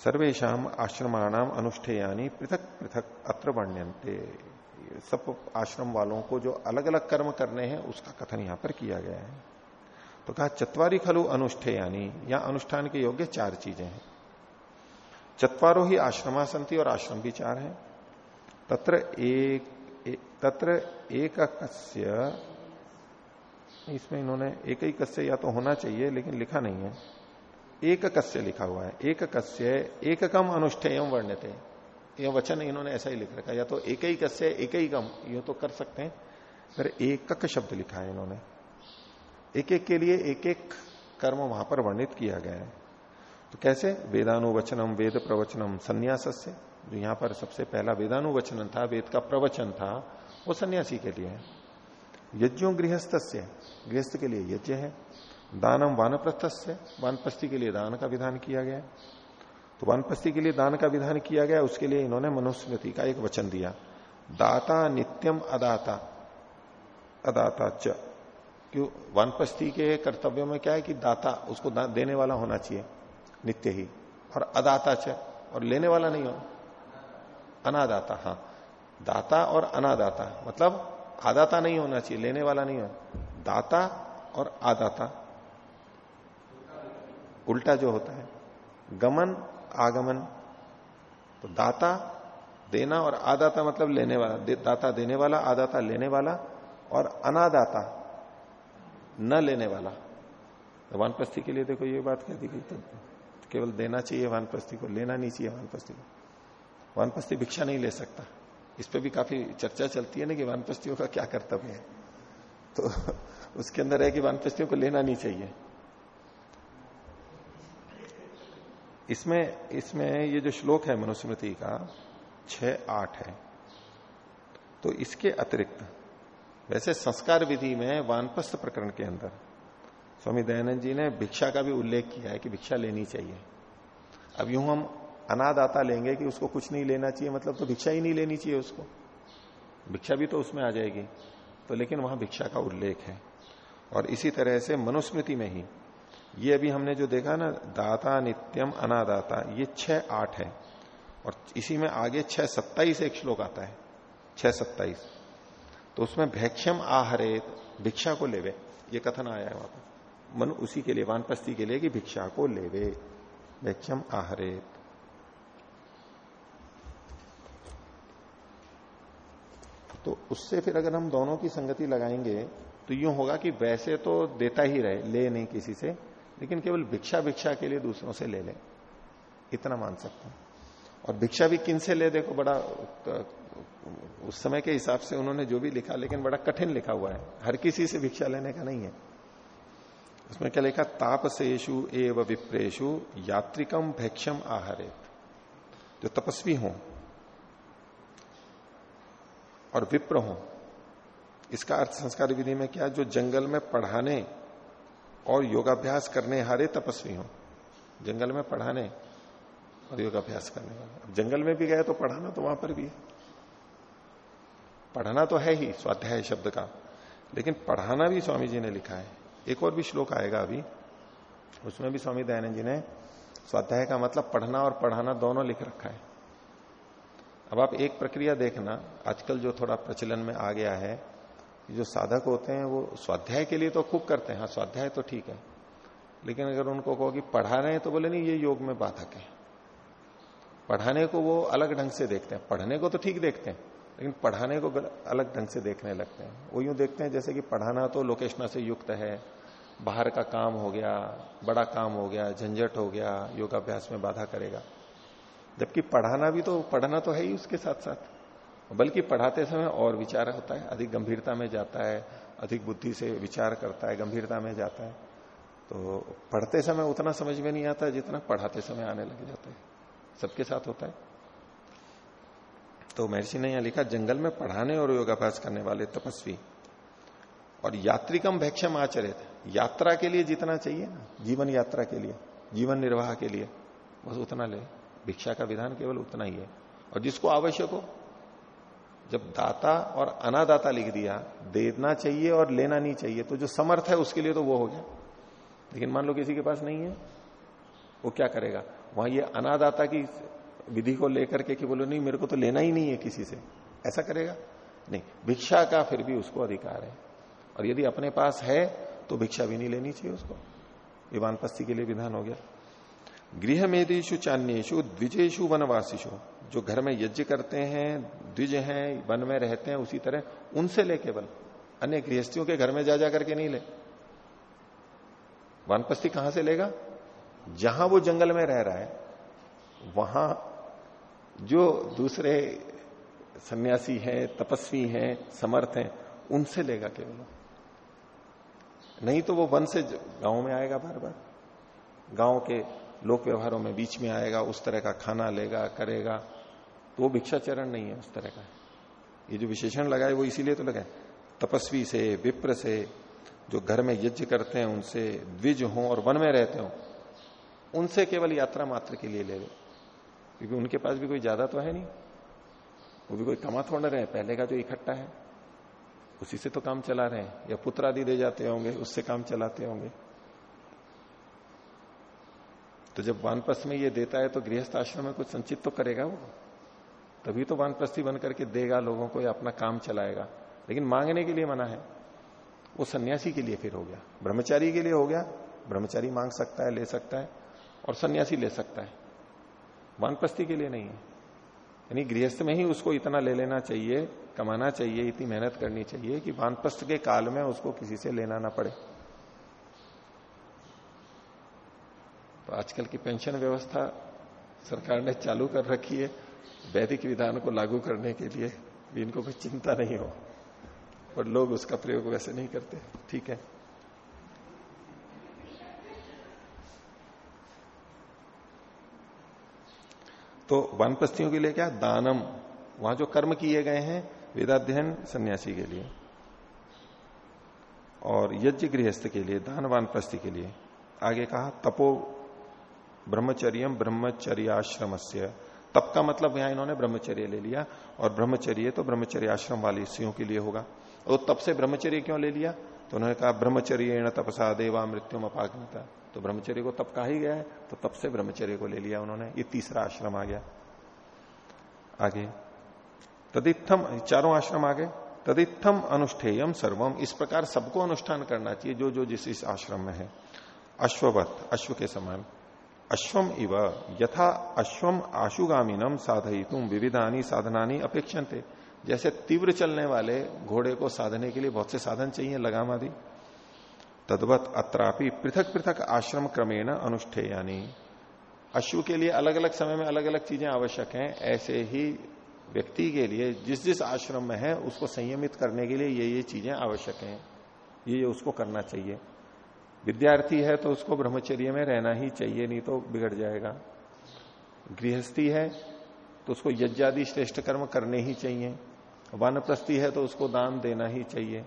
सर्वेशम आश्रमाणाम अनुष्ठेयानी पृथक पृथक अत्र वर्ण्यंते सब आश्रम वालों को जो अलग अलग कर्म करने हैं, उसका कथन यहाँ पर किया गया है। तो कहा, चतवारी खलु अनुष्ठेयानी, या अनुष्ठान के योग्य चार चीज़ें हैं। चतवारों ही आश्रमा संति और आश्रम भी चार हैं। तत्र एक तत्र एक कस्य इसमें इन्होंने एक ही कस्य या तो होना चाहिए, लेकिन लिखा नहीं है। एक कस्य लिखा हुआ है। एक कस्य एक कम अनुष्ठेय वर्ण्यते। यह वचन इन्होंने ऐसा ही लिख रखा या तो एक ही कस्य एक ही कम ये तो कर सकते हैं। पर एक शब्द लिखा है इन्होंने। एक एक के लिए एक एक कर्म वहाँ पर वर्णित किया गया है। तो कैसे? वेदानुवचनम वेद प्रवचनम संन्यास से जो यहाँ पर सबसे पहला वेदानुवचन था, वेद का प्रवचन था, वो सन्यासी के लिए है। यज्ञों गृहस्थ से गृहस्थ के लिए यज्ञ है। दानम वानप्रस्थ से वानप्रस्थी के लिए दान का विधान किया गया। तो वानप्रस्थी के लिए दान का विधान किया गया, उसके लिए इन्होंने मनुस्मृति का एक वचन दिया। दाता नित्यम अदाता। अदाता च। क्यों? वानप्रस्थी के कर्तव्यों में क्या है कि दाता, उसको देने वाला होना चाहिए। नित्य ही। और अदाता च और लेने वाला नहीं हो। अनादाता हाँ। दाता और अनादाता मतलब आदाता नहीं होना चाहिए लेने वाला नहीं हो। दाता और आदाता। उल्टा जो होता है गमन आगमन। तो दाता देना और आदाता मतलब लेने वाला दे, दाता देने वाला आदाता लेने वाला और अनादाता न लेने वाला। तो के लिए देखो ये बात कह दी गई तो केवल देना चाहिए वानप्रस्थी को, लेना नहीं चाहिए वानप्रस्थी को। वानप्रस्थी भिक्षा नहीं ले सकता। इस पर भी काफ़ी चर्चा चलती है ना कि वानप्रस्थियों का क्या कर्तव्य है। तो उसके अंदर है कि वानप्रस्थियों को लेना नहीं चाहिए। इसमें इसमें ये जो श्लोक है मनुस्मृति का छ आठ है। तो इसके अतिरिक्त, वैसे संस्कार विधि में वानप्रस्थ प्रकरण के अंदर स्वामी दयानंद जी ने भिक्षा का भी उल्लेख किया है कि भिक्षा लेनी चाहिए। अब यूँ हम अनादाता लेंगे कि उसको कुछ नहीं लेना चाहिए मतलब तो भिक्षा ही नहीं लेनी चाहिए उसको। भिक्षा भी तो उसमें आ जाएगी। तो लेकिन वहाँ भिक्षा का उल्लेख है। और इसी तरह से मनुस्मृति में ही, ये अभी हमने जो देखा ना, दाता नित्यम अनादाता, ये छह आठ है। और इसी में आगे छह सत्ताईस एक श्लोक आता है। छह सत्ताईस। तो उसमें भैक्षम आहरेत भिक्षा को लेवे, ये कथन आया है वहाँ पर। मन उसी के लिए, वानपस्ती के लिए कि भिक्षा को लेवे। भैक्षम आहरेत तो उससे फिर अगर हम दोनों की संगति लगाएँगे तो यूँ होगा कि वैसे तो देता ही रहे, ले नहीं किसी से, लेकिन केवल भिक्षा भिक्षा के लिए दूसरों से ले ले। इतना मान सकते हैं। और भिक्षा भी किन से ले, देखो बड़ा, उस समय के हिसाब से उन्होंने जो भी लिखा, लेकिन बड़ा कठिन लिखा हुआ है। हर किसी से भिक्षा लेने का नहीं है। उसमें क्या लिखा? तापसेशु एव विप्रेशु यात्रिकम भैक्षम आहारेत। जो तपस्वी हो और विप्र हो, इसका अर्थ संस्कार विधि में क्या? जो जंगल में पढ़ाने और योगाभ्यास करने हारे तपस्वी हो। जंगल में पढ़ाने और योगाभ्यास करने वाले। जंगल में भी गए तो पढ़ाना तो वहाँ पर भी है। पढ़ना तो है ही, स्वाध्याय शब्द का। लेकिन पढ़ाना भी स्वामी जी ने लिखा है। एक और भी श्लोक आएगा अभी। उसमें भी स्वामी दयानंद जी ने स्वाध्याय का मतलब पढ़ना और पढ़ाना दोनों लिख रखा है। अब आप एक प्रक्रिया देखना, आजकल जो थोड़ा प्रचलन में आ गया है, जो साधक होते हैं वो स्वाध्याय के लिए तो खूब करते हैं। हाँ स्वाध्याय तो ठीक है। लेकिन अगर उनको कहो कि पढ़ा रहे हैं तो बोले, नहीं, ये योग में बाधक है। पढ़ाने को वो अलग ढंग से देखते हैं। पढ़ने को तो ठीक देखते हैं। लेकिन पढ़ाने को अलग ढंग से देखने लगते हैं। वो यूँ देखते हैं जैसे कि पढ़ाना तो लोकेशना से युक्त है। बाहर का काम हो गया, बड़ा काम हो गया, झंझट हो गया, योगाभ्यास में बाधा करेगा। जबकि पढ़ाना भी तो पढ़ना तो है ही उसके साथ साथ बल्कि पढ़ाते समय और विचार होता है, अधिक गंभीरता में जाता है, अधिक बुद्धि से विचार करता है, गंभीरता में जाता है। तो पढ़ते समय उतना समझ में नहीं आता जितना पढ़ाते समय आने लग जाता है। सबके साथ होता है। तो महर्षि ने यहाँ लिखा, जंगल में पढ़ाने और योगाभ्यास करने वाले तपस्वी और यात्रिकम भैक्षम आचरित। यात्रा के लिए जितना चाहिए ना, जीवन यात्रा के लिए, जीवन निर्वाह के लिए, बस उतना ले। भिक्षा का विधान केवल उतना ही है। और जिसको आवश्यक हो, जब दाता और अनादाता लिख दिया, देना चाहिए और लेना नहीं चाहिए तो जो समर्थ है उसके लिए तो वो हो गया। लेकिन मान लो किसी के पास नहीं है, वो क्या करेगा? वहाँ ये अनादाता की विधि को लेकर के कि बोलो, नहीं, मेरे को तो लेना ही नहीं है किसी से। ऐसा करेगा? नहीं, भिक्षा का फिर भी उसको अधिकार है। और यदि अपने पास है तो भिक्षा भी नहीं लेनी चाहिए उसको। ये वानपस्ती के लिए विधान हो गया। गृह मेदेशु चान्येशु द्विजेशु वनवासीशु जो घर में यज्ञ करते हैं, द्विज हैं, वन में रहते हैं, उसी तरह उनसे ले केवल, अन्य गृहस्थियों के घर में जा जा करके नहीं ले। वानपस्थी कहाँ से लेगा? जहाँ वो जंगल में रह रहा है, वहाँ जो दूसरे सन्यासी हैं, तपस्वी हैं, समर्थ हैं, उनसे लेगा केवल नहीं तो वो वन से गाँव में आएगा बार बार। गाँव के लोक व्यवहारों में बीच में आएगा, उस तरह का खाना लेगा, करेगा। तो वो भिक्षाचरण नहीं है उस तरह का। ये जो विशेषण लगाए वो इसीलिए तो लगाए। तपस्वी से, विप्र से, जो घर में यज्ञ करते हैं, उनसे द्विज हो और वन में रहते हो, उनसे केवल यात्रा मात्र के लिए ले लो। क्योंकि उनके पास भी कोई ज़्यादा तो है नहीं। वो भी कोई कमा थोड़ा रहे पहले का जो इकट्ठा है, उसी से तो काम चला रहे हैं। या पुत्र आदि दे जाते होंगे, उससे काम चलाते होंगे। तो जब वानप्रस्थ में ये देता है तो गृहस्थ आश्रम में कुछ संचित तो करेगा वो। तभी तो वानप्रस्थी बन करके देगा लोगों को, या अपना काम चलाएगा। लेकिन मांगने के लिए मना है। वो सन्यासी के लिए फिर हो गया। ब्रह्मचारी के लिए हो गया। ब्रह्मचारी मांग सकता है, ले सकता है, और सन्यासी ले सकता है। वानप्रस्थी के लिए नहीं। है यानी गृहस्थ में ही उसको इतना ले लेना चाहिए, कमाना चाहिए, इतनी मेहनत करनी चाहिए कि वानप्रस्थ के काल में उसको किसी से लेना ना पड़े। तो आजकल की पेंशन व्यवस्था सरकार ने चालू कर रखी है, वैदिक विधान को लागू करने के लिए भी इनको कोई चिंता नहीं हो। पर लोग उसका प्रयोग वैसे नहीं करते। ठीक है। तो वानप्रस्थियों के लिए क्या? दानम। वहाँ जो कर्म किए गए हैं, वेदाध्ययन सन्यासी के लिए। और यज्ञ गृहस्थ के लिए, दान प्रस्ति के लिए। आगे कहा, तपो ब्रह्मचर्य ब्रह्मचर्याश्रम से तप का मतलब यहाँ इन्होंने ब्रह्मचर्य ले लिया, और ब्रह्मचर्य तो ब्रह्मचर्याश्रम वाली स्त्रियों के लिए होगा। और तप से ब्रह्मचर्य क्यों ले लिया? तो उन्होंने कहा ब्रह्मचर्य तपसा देवा मृत्यु अपाग्नता तो ब्रह्मचर्य को तप कहा ही गया है तो तप से ब्रह्मचर्य को ले लिया उन्होंने, ये तीसरा आश्रम आ गया। आगे, तदित्थम, चारों आश्रम आ गए तदित्थम अनुष्ठेयम सर्वम, इस प्रकार सबको अनुष्ठान करना चाहिए, जो जो जिस, इस आश्रम में है। अश्ववत, अश्व के समान। अश्वम इव, यथा अश्वम आशुगामिनम आशुगामीनम साधयितुम, विविधानी साधनानी अपेक्षन्ते। जैसे तीव्र चलने वाले घोड़े को साधने के लिए बहुत से साधन चाहिए, लगाम आदि। तद्वत अत्रापि पृथक पृथक आश्रम क्रमेण अनुष्ठे यानी अश्व के लिए अलग अलग समय में अलग अलग चीज़ें आवश्यक हैं, ऐसे ही व्यक्ति के लिए जिस जिस आश्रम में है, उसको संयमित करने के लिए ये ये चीज़ें आवश्यक हैं। ये ये उसको करना चाहिए। विद्यार्थी है तो उसको ब्रह्मचर्य में रहना ही चाहिए, नहीं तो बिगड़ जाएगा। गृहस्थी है तो उसको यज्ञादि श्रेष्ठ कर्म करने ही चाहिए। वानप्रस्थी है तो उसको दान देना ही चाहिए।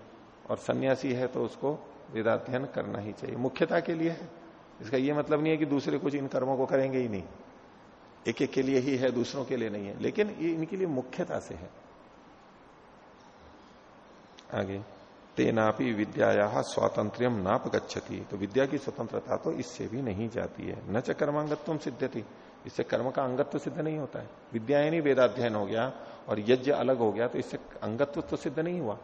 और सन्यासी है तो उसको वेदाध्ययन करना ही चाहिए। मुख्यता के लिए है। इसका यह मतलब नहीं है कि दूसरे कुछ इन कर्मों को करेंगे ही नहीं। एक एक के लिए ही है, दूसरों के लिए नहीं है। लेकिन ये इनके लिए मुख्यता से है। आगे, तेनापि विद्या स्वातंत्र नाप गच्छति तो विद्या की स्वतंत्रता तो इससे भी नहीं जाती है। न च कर्मांगत्व थी इससे कर्म का अंगत्व सिद्ध नहीं होता है। विद्या नहीं वेदाध्ययन हो गया, और यज्ञ अलग हो गया तो इससे अंगत्व तो सिद्ध नहीं हुआ।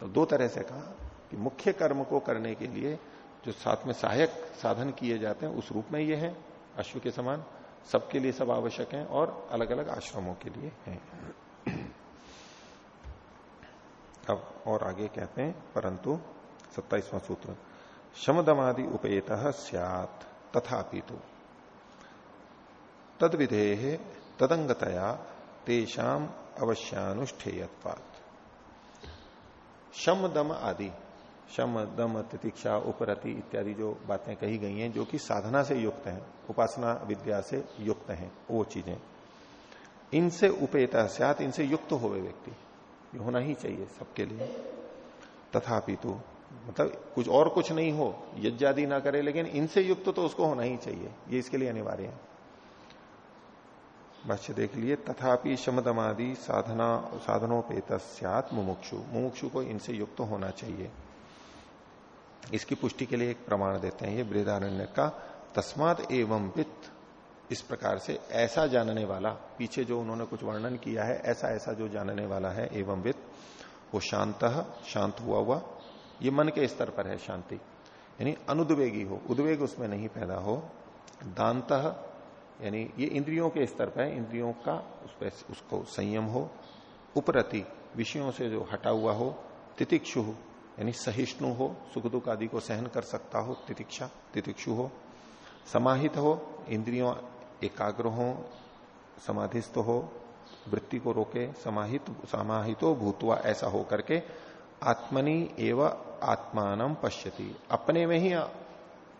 तो दो तरह से कहा। कि मुख्य कर्म को करने के लिए जो साथ में सहायक साधन किए जाते हैं, उस रूप में ये है, अश्व के समान, सबके लिए सब आवश्यक है और अलग अलग आश्रमों के लिए हैं। अब और आगे कहते हैं, परंतु सत्ताईसवां सूत्र, शमदमादि उपेत सियात, तथापि तो। तद विधेय तदंगतया तेषाम अवश्यानुष्ठेयत्वात्। शम दम आदि। शम, दम, तितिक्षा, उपरति इत्यादि जो बातें कही गई हैं, जो कि साधना से युक्त हैं, उपासना विद्या से युक्त हैं, वो चीज़ें। इनसे उपेत सात इनसे युक्त होवे व्यक्ति, ये होना ही चाहिए सबके लिए। तथापि तो मतलब कुछ और कुछ नहीं हो, यज्ञादि ना करे, लेकिन इनसे युक्त तो उसको होना ही चाहिए, ये इसके लिए अनिवार्य है। भाष्य देख लिए, तथापि शमदमादि साधना, साधनोपेत मुमुक्षु मुमुक्षु को इनसे युक्त होना चाहिए। इसकी पुष्टि के लिए एक प्रमाण देते हैं, ये बृहदारण्य का तस्मात एवं वित्त इस प्रकार से ऐसा जानने वाला, पीछे जो उन्होंने कुछ वर्णन किया है, ऐसा ऐसा जो जानने वाला है, एवं वित्त वो शांत शांत हुआ हुआ, ये मन के स्तर पर है शांति। यानी अनुद्वेगी हो, उद्वेग उसमें नहीं पैदा हो, दांत, यानी ये इंद्रियों के स्तर पर है, इंद्रियों का उस पर उसको संयम हो, उपरति, विषयों से जो हटा हुआ हो, तितिक्षु यानी सहिष्णु हो सुख दुख आदि को सहन कर सकता हो, तितिक्षा, तितिक्षु हो, समाहित हो, इंद्रियों एकाग्र हो, समाधिस्थ हो, वृत्ति को रोके, समाहित, समाहितो भूतवा ऐसा हो करके आत्मनि एवं आत्मान पश्यति। अपने में ही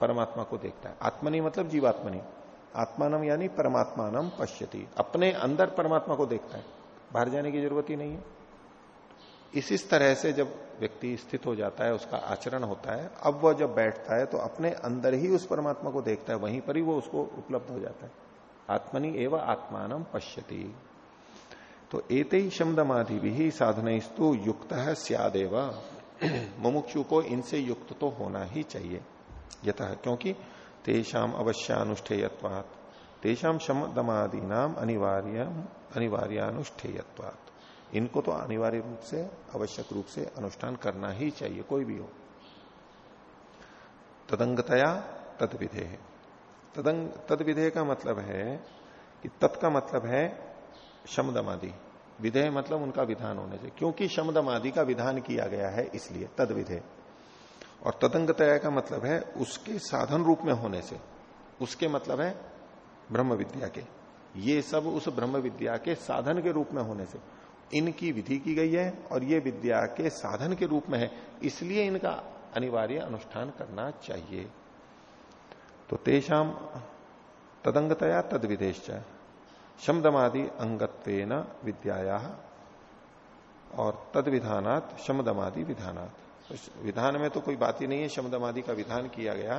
परमात्मा को देखता है। आत्मनि मतलब जीवात्मनि। आत्मानम यानी परमात्मानम पश्यति। अपने अंदर परमात्मा को देखता है। बाहर जाने की ज़रूरत ही नहीं है। इस इस तरह से जब व्यक्ति स्थित हो जाता है, उसका आचरण होता है, अब वह जब बैठता है तो अपने अंदर ही उस परमात्मा को देखता है, वहीं पर ही वो उसको उपलब्ध हो जाता है। आत्मनि एवं आत्मानम पश्यति। तो एते ही शमदमाधि भी साधनस्तु युक्त है सियादेव। मुमुक्षु को इनसे युक्त तो होना ही चाहिए यथा क्योंकि तेषाम अवश्यानुष्ठेयत्वात। तेषाम शमदमादि नाम अनिवार्य अनिवार्यानुष्ठेयत्वात। इनको तो अनिवार्य रूप से, आवश्यक रूप से अनुष्ठान करना ही चाहिए, कोई भी हो। तदंगतया तद विधेय तदंग तद विधेय का मतलब है कि तत् का मतलब है शमदमादि। विधेय मतलब उनका विधान होने से, क्योंकि शमदमादि का विधान किया गया है इसलिए तद विधेय और तदंगतया का मतलब है उसके साधन रूप में होने से, उसके मतलब है ब्रह्म विद्या के। ये सब उस ब्रह्म विद्या के साधन के रूप में होने से। इनकी विधि की गई है और ये विद्या के साधन के रूप में है, इसलिए इनका अनिवार्य अनुष्ठान करना चाहिए। तो तेषाम तदंगतया तद विदेश शमदमादि अंगत्व विद्याया और तद विधानात शमदमादि विधानात। विधान में तो कोई बात ही नहीं है, शमदमादि का विधान किया गया।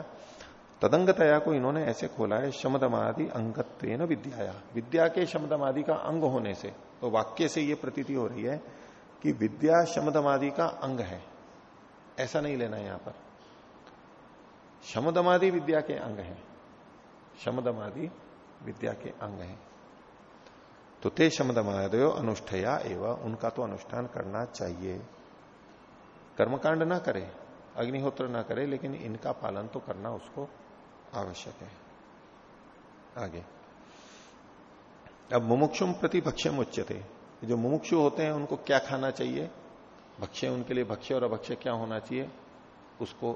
तदंगतया को इन्होंने ऐसे खोला है, शमदमादि अंगत्व विद्याया। विद्या विद्या के शमदमादि का अंग होने से तो वाक्य से ये प्रतीति हो रही है कि विद्या शमदमादि का अंग है। ऐसा नहीं लेना यहाँ पर। शमदमादि विद्या के अंग है। शमदमादि विद्या के अंग है। तो ते शमदमादयो अनुष्ठया एवं उनका तो अनुष्ठान करना चाहिए। कर्मकांड ना करे, अग्निहोत्र ना करे, लेकिन इनका पालन तो करना उसको आवश्यक है। आगे। अब मुमुक्षुम प्रति भक्ष्यम उच्चते जो मुमुक्षु होते हैं, उनको क्या खाना चाहिए? भक्ष्य उनके लिए भक्ष्य और अभक्ष्य क्या होना चाहिए? उसको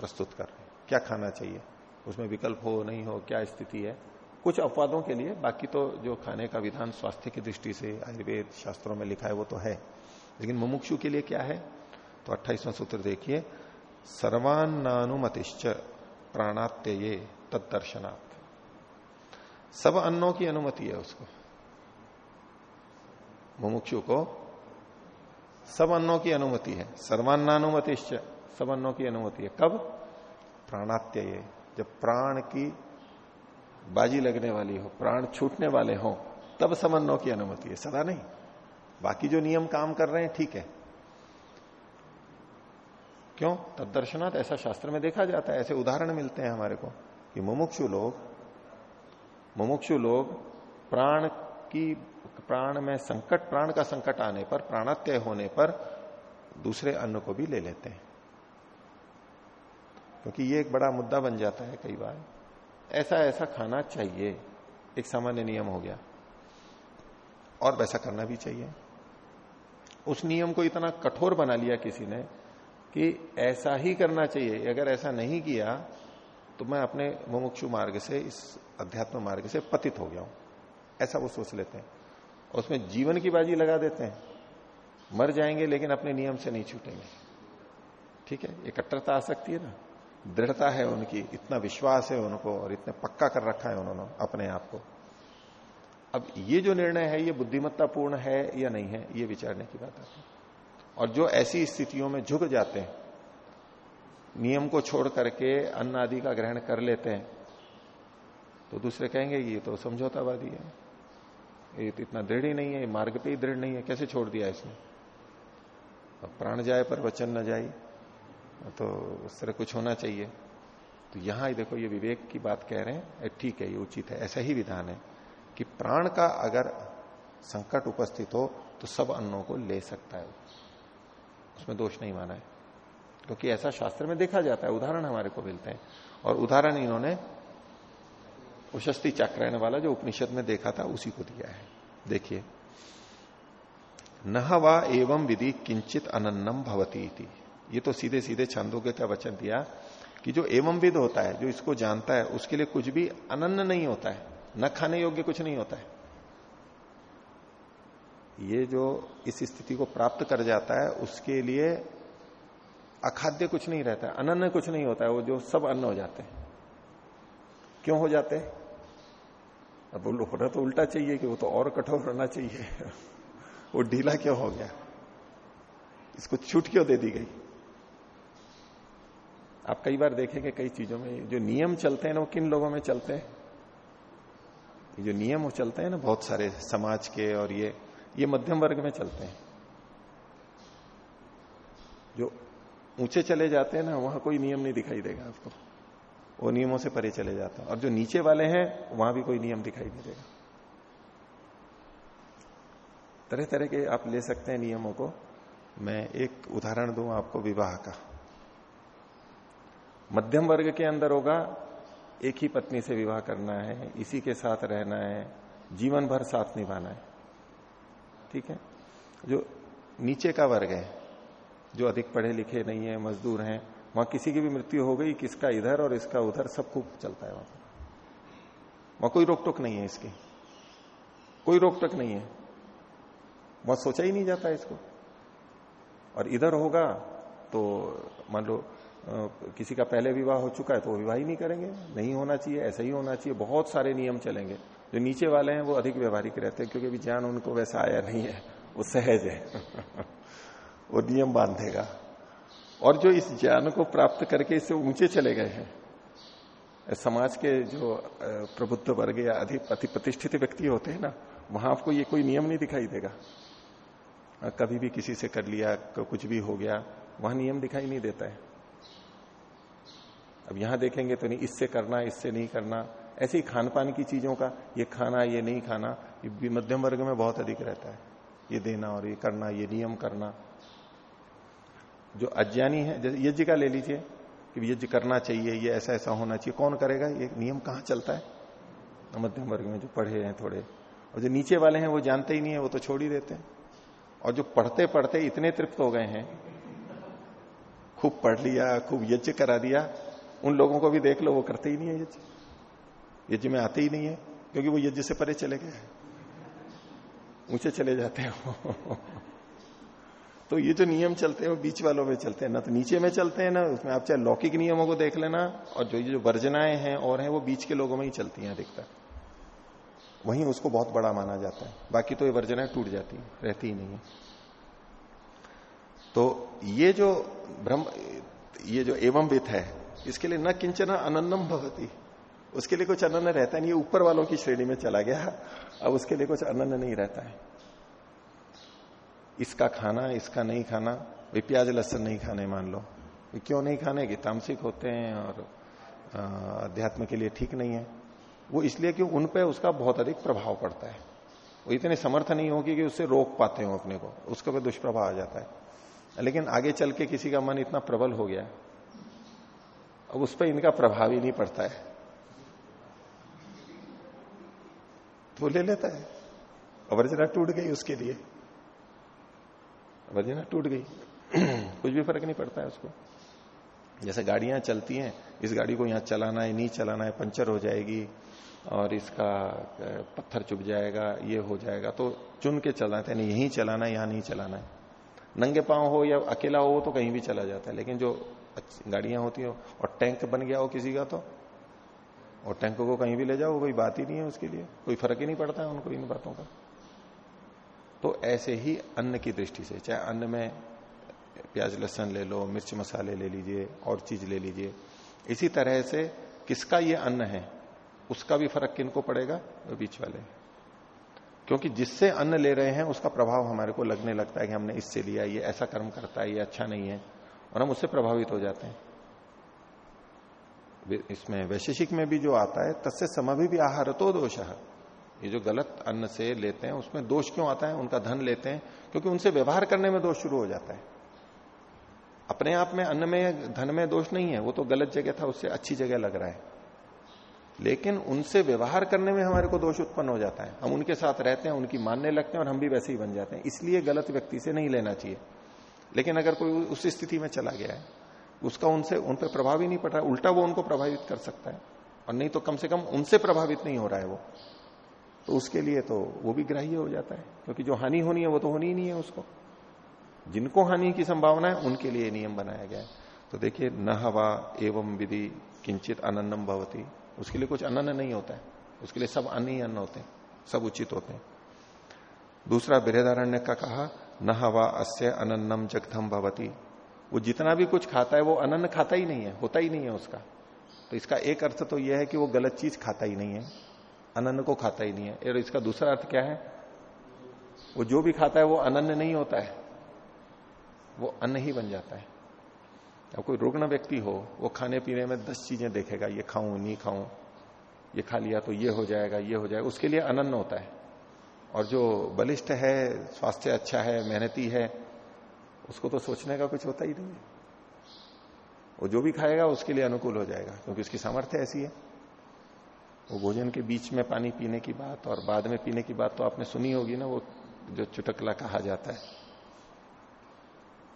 प्रस्तुत कर रहे क्या खाना चाहिए? उसमें विकल्प हो, नहीं हो, क्या स्थिति है? कुछ अपवादों के लिए, बाकी तो जो खाने का विधान स्वास्थ्य की दृष्टि से, आयुर्वेद शास्त्रों में लिखा है, वो तो है। लेकिन मुमुक्षु के लिए क्या है? तो अट्ठाईसवां सूत्र देखिए, सर्वान्नानुमतिश्च प्राणात्यये तत्दर्शनात्। सब अन्नों की अनुमति है उसको। मुमुक्षु को सब अन्नों की अनुमति है। सर्वान्नानुमतिश्च सब अन्नों की अनुमति है। कब? प्राणात्यय जब प्राण की बाजी लगने वाली हो, प्राण छूटने वाले हो, तब सब अन्नों की अनुमति है। सदा नहीं। बाकी जो नियम काम कर रहे हैं, ठीक है। क्यों? तदर्शनाथ ऐसा शास्त्र में देखा जाता है। ऐसे उदाहरण मिलते हैं हमारे को कि मुमुक्षु लोग मुमुक्षु लोग प्राण की, प्राण में संकट, प्राण का संकट आने पर प्राणात्यय होने पर दूसरे अन्न को भी ले लेते हैं। क्योंकि ये एक बड़ा मुद्दा बन जाता है कई बार। ऐसा ऐसा खाना चाहिए। एक सामान्य नियम हो गया। और वैसा करना भी चाहिए। उस नियम को इतना कठोर बना लिया किसी ने कि ऐसा ही करना चाहिए। अगर ऐसा नहीं किया तो मैं अपने मुमुक्षु मार्ग से, इस अध्यात्म मार्ग से पतित हो गया हूँ। ऐसा वो सोच लेते हैं। और उसमें जीवन की बाजी लगा देते हैं। मर जाएँगे लेकिन अपने नियम से नहीं छूटेंगे। ठीक है? ये कट्टरता आ सकती है ना? दृढ़ता है उनकी, इतना विश्वास है उनको और इतने पक्का कर रखा है उन्होंने अपने आप को। अब ये जो निर्णय है, ये बुद्धिमत्तापूर्ण है या नहीं है, ये विचारने की बात आती है। और जो ऐसी स्थितियों में झुक जाते हैं नियम को छोड़ करके अन्न आदि का ग्रहण कर लेते हैं। तो दूसरे कहेंगे, ये तो समझौतावादी है। ये तो इतना दृढ़ ही नहीं है मार्ग पे ही दृढ़ नहीं है, कैसे छोड़ दिया इसने? अब प्राण जाए पर वचन न जाए तो उस तरह कुछ होना चाहिए। तो यहाँ ही देखो, ये विवेक की बात कह रहे हैं ठीक है, ये उचित है। ऐसा ही विधान है कि प्राण का अगर संकट उपस्थित हो तो सब अन्नों को ले सकता है। उसमें दोष नहीं माना है। क्योंकि ऐसा शास्त्र में देखा जाता है, उदाहरण हमारे को मिलते हैं। और उदाहरण इन्होंने उशस्ती चाक्रायण वाला जो उपनिषद में देखा था, उसी को दिया है। देखिए, नह वा एवं विधि किंचित अनन्नम भवती ये तो सीधे सीधे छंदोगे का वचन दिया कि जो एवं विध होता है, जो इसको जानता है, उसके लिए कुछ भी अनन्न नहीं होता है। न खाने योग्य कुछ नहीं होता है। ये जो इस स्थिति को प्राप्त कर जाता है, उसके लिए अखाद्य कुछ नहीं रहता है अनन्न कुछ नहीं होता है, वो जो सब अन्न हो जाते हैं। क्यों हो जाते हैं? अब तो उल्टा चाहिए कि वो तो और कठोर होना चाहिए। वो ढीला क्यों हो गया? इसको छूट क्यों दे दी गई? आप कई बार देखेंगे कई चीज़ों में, जो नियम चलते हैं ना, वो किन लोगों में चलते हैं? जो नियम वो चलते हैं ना, बहुत सारे समाज के और ये ये मध्यम वर्ग में चलते हैं। जो ऊँचे चले जाते हैं ना, वहाँ कोई नियम नहीं दिखाई देगा आपको। वो नियमों से परे चले जाते हैं। और जो नीचे वाले हैं, वहाँ भी कोई नियम दिखाई नहीं देगा। तरह तरह के आप ले सकते हैं नियमों को। मैं एक उदाहरण दूँ आपको विवाह का। मध्यम वर्ग के अंदर होगा, एक ही पत्नी से विवाह करना है, इसी के साथ रहना है, जीवन भर साथ निभाना है। ठीक है? जो नीचे का वर्ग है जो अधिक पढ़े लिखे नहीं है, मजदूर हैं, वहाँ किसी की भी मृत्यु हो गई, किसका इधर और इसका उधर, सब खूब चलता है वहाँ वहाँ कोई रोक टोक नहीं है इसकी। कोई रोक टोक नहीं है। वहाँ सोचा ही नहीं जाता इसको। और इधर होगा तो मान लो किसी का पहले विवाह हो चुका है तो वो विवाह ही नहीं करेंगे। नहीं होना चाहिए, ऐसा ही होना चाहिए। बहुत सारे नियम चलेंगे। जो नीचे वाले हैं वो अधिक व्यवहारिक रहते हैं, क्योंकि अभी ज्ञान उनको वैसा आया नहीं है। वो सहज है। वो नियम बांधेगा। और जो इस ज्ञान को प्राप्त करके इससे ऊँचे चले गए हैं समाज के जो प्रबुद्ध वर्ग या अधिक अति प्रतिष्ठित व्यक्ति होते हैं ना, वहाँ आपको ये कोई नियम नहीं दिखाई देगा। कभी भी किसी से कर लिया कुछ भी हो गया, वहाँ नियम दिखाई नहीं देता है। अब यहाँ देखेंगे तो नहीं, इससे करना, इससे नहीं करना, ऐसे ही खान पान की चीज़ों का, ये खाना, ये नहीं खाना, ये मध्यम वर्ग में बहुत अधिक रहता है। ये देना और ये करना, ये नियम करना जो अज्ञानी है, जैसे यज्ञ का ले लीजिए कि यज्ञ करना चाहिए, ये ऐसा ऐसा होना चाहिए, कौन करेगा? ये नियम कहाँ चलता है? मध्यम वर्ग में जो पढ़े हैं थोड़े। और जो नीचे वाले हैं, वो जानते ही नहीं है, वो तो छोड़ ही देते हैं। और जो पढ़ते पढ़ते इतने तृप्त हो गए हैं, खूब पढ़ लिया, खूब यज्ञ करा दिया, उन लोगों को भी देख लो, वो करते ही नहीं है यज्ञ। यज्ञ में आते ही नहीं है, क्योंकि वो यज्ञ से परे चले गए ऊँचे चले जाते हैं तो ये जो नियम चलते हैं वो बीच वालों में चलते हैं, ना तो नीचे में चलते हैं, ना उसमें आप चाहे लौकिक नियमों को देख लेना, और जो ये जो वर्जनाएँ हैं और हैं वो बीच के लोगों में ही चलती हैं अधिकतर। वहीं उसको बहुत बड़ा माना जाता है। बाकी तो ये वर्जनाएँ टूट जाती है, रहती ही नहीं है। तो ये जो ब्रह्म, ये जो एवं वित है, इसके लिए न किंचना अनन्नम भवती। उसके लिए कुछ अनन्न रहता है नहीं ऊपर वालों की श्रेणी में चला गया, अब उसके लिए कुछ अनन्न नहीं रहता है। इसका खाना, इसका नहीं खाना वे प्याज लहसन नहीं खाने मान लो। क्यों नहीं खाने? की तामसिक होते हैं और अध्यात्म के लिए ठीक नहीं है। वो इसलिए कि उन पे उसका बहुत अधिक प्रभाव पड़ता है। वो इतने समर्थ नहीं होगी कि उससे रोक पाते हो अपने को। उसके पे दुष्प्रभाव आ जाता है। लेकिन आगे चल के किसी का मन इतना प्रबल हो गया, अब उस पर इनका प्रभाव ही नहीं पड़ता है। तो ले लेता है। अवर्जना टूट गई उसके लिए। अवर्जना टूट गई। कुछ भी फ़र्क नहीं पड़ता है उसको। जैसे गाड़ियाँ चलती हैं, इस गाड़ी को यहाँ चलाना है, नहीं चलाना है, पंचर हो जाएगी और इसका पत्थर चुप जाएगा, ये हो जाएगा। तो चुन के चलाते हैं यहीं चलाना है, यहाँ नहीं चलाना है। नंगे पाँव हो या अकेला हो तो कहीं भी चला जाता है। लेकिन जो गाड़ियाँ होती हो और टैंक बन गया हो किसी का तो और टैंक को कहीं भी ले जाओ, कोई बात ही नहीं है उसके लिए। कोई फ़र्क ही नहीं पड़ता है उनको इन बातों का। तो ऐसे ही अन्न की दृष्टि से, चाहे अन्न में प्याज, लहसन ले लो, मिर्च मसाले ले लीजिए, और चीज़ ले लीजिए, इसी तरह से किसका ये अन्न है, उसका भी फ़र्क किनको पड़ेगा? वो बीच वाले। क्योंकि जिससे अन्न ले रहे हैं, उसका प्रभाव हमारे को लगने लगता है कि हमने इससे लिया, ये ऐसा कर्म करता है, ये अच्छा नहीं है, और हम उससे प्रभावित हो जाते हैं। इसमें वैशेषिक में भी जो आता है, तस्य समय भी आहार तो दोष। ये जो गलत अन्न से लेते हैं, उसमें दोष क्यों आता है? उनका धन लेते हैं, क्योंकि उनसे व्यवहार करने में दोष शुरू हो जाता है। अपने आप में अन्न में, धन में दोष नहीं है, वो तो गलत जगह था, उससे अच्छी जगह लग रहा है। लेकिन उनसे व्यवहार करने में हमारे को दोष उत्पन्न हो जाता है। हम उनके साथ रहते हैं, उनकी मानने लगते हैं और हम भी वैसे ही बन जाते हैं। इसलिए गलत व्यक्ति से नहीं लेना चाहिए। लेकिन अगर कोई उस स्थिति में चला गया है, उसका उनसे, उन पर प्रभाव ही नहीं पड़ रहा, उल्टा वो उनको प्रभावित कर सकता है। और नहीं तो कम से कम उनसे प्रभावित नहीं हो रहा है वो। तो उसके लिए तो वो भी ग्राह्य हो जाता है, क्योंकि जो हानि होनी है वो तो होनी ही नहीं है उसको। जिनको हानि की संभावना है, उनके लिए नियम बनाया गया है। तो देखिए, न हवा एवं विधि किंचित अनन्नम भवती। उसके लिए कुछ अनन्न नहीं होता है। उसके लिए सब अन्न ही अन्न होते हैं, सब उचित होते हैं। दूसरा, बृहदारण्य का कहा, न हवा अस्य अनन्नम जगधम भवती। वो जितना भी कुछ खाता है, वो अनन्न खाता ही नहीं है, होता ही नहीं है उसका। तो इसका एक अर्थ तो यह है कि वो गलत चीज़ खाता ही नहीं है। अनन्न को खाता ही नहीं है। और इसका दूसरा अर्थ क्या है? वो जो भी खाता है, वो अनन्न नहीं होता है। वो अन्न ही बन जाता है। अब कोई रुग्ण व्यक्ति हो, वो खाने पीने में दस चीज़ें देखेगा। ये खाऊं, नहीं खाऊं, ये खा लिया तो ये हो जाएगा, ये हो जाएगा। उसके लिए अनन्न होता है। और जो बलिष्ठ है, स्वास्थ्य अच्छा है, मेहनती है, उसको तो सोचने का कुछ होता ही नहीं है। वो जो भी खाएगा, उसके लिए अनुकूल हो जाएगा, क्योंकि उसकी सामर्थ्य ऐसी है। वो भोजन के बीच में पानी पीने की बात और बाद में पीने की बात तो आपने सुनी होगी ना, वो जो चुटकला कहा जाता है।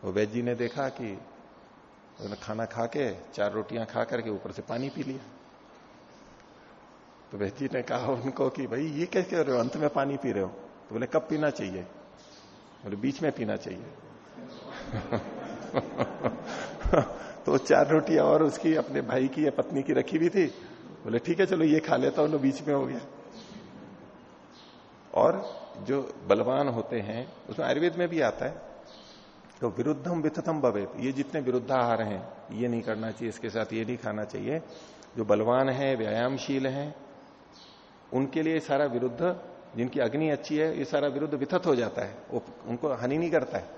वो वैद जी ने देखा कि उन्होंने खाना खा के चार रोटियाँ खा करके ऊपर से पानी पी लिया। तो वैद जी ने कहा उनको कि भाई, ये कैसे हो रहे हो? अंत में पानी पी रहे हो? तो बोले, कब पीना चाहिए? बोले, बीच में पीना चाहिए। तो चार रोटियाँ और उसकी, अपने भाई की या पत्नी की रखी हुई थी। बोले, ठीक है, चलो ये खा लेता हूँ बीच में हो गया। और जो बलवान होते हैं, उसमें आयुर्वेद में भी आता है तो विरुद्धम विथतम भवे ये जितने विरुद्ध आहार हैं, ये नहीं करना चाहिए, इसके साथ ये नहीं खाना चाहिए। जो बलवान है, व्यायामशील है, उनके लिए सारा विरुद्ध, जिनकी अग्नि अच्छी है, ये सारा विरुद्ध विथत हो जाता है, वो उनको हानि नहीं करता है।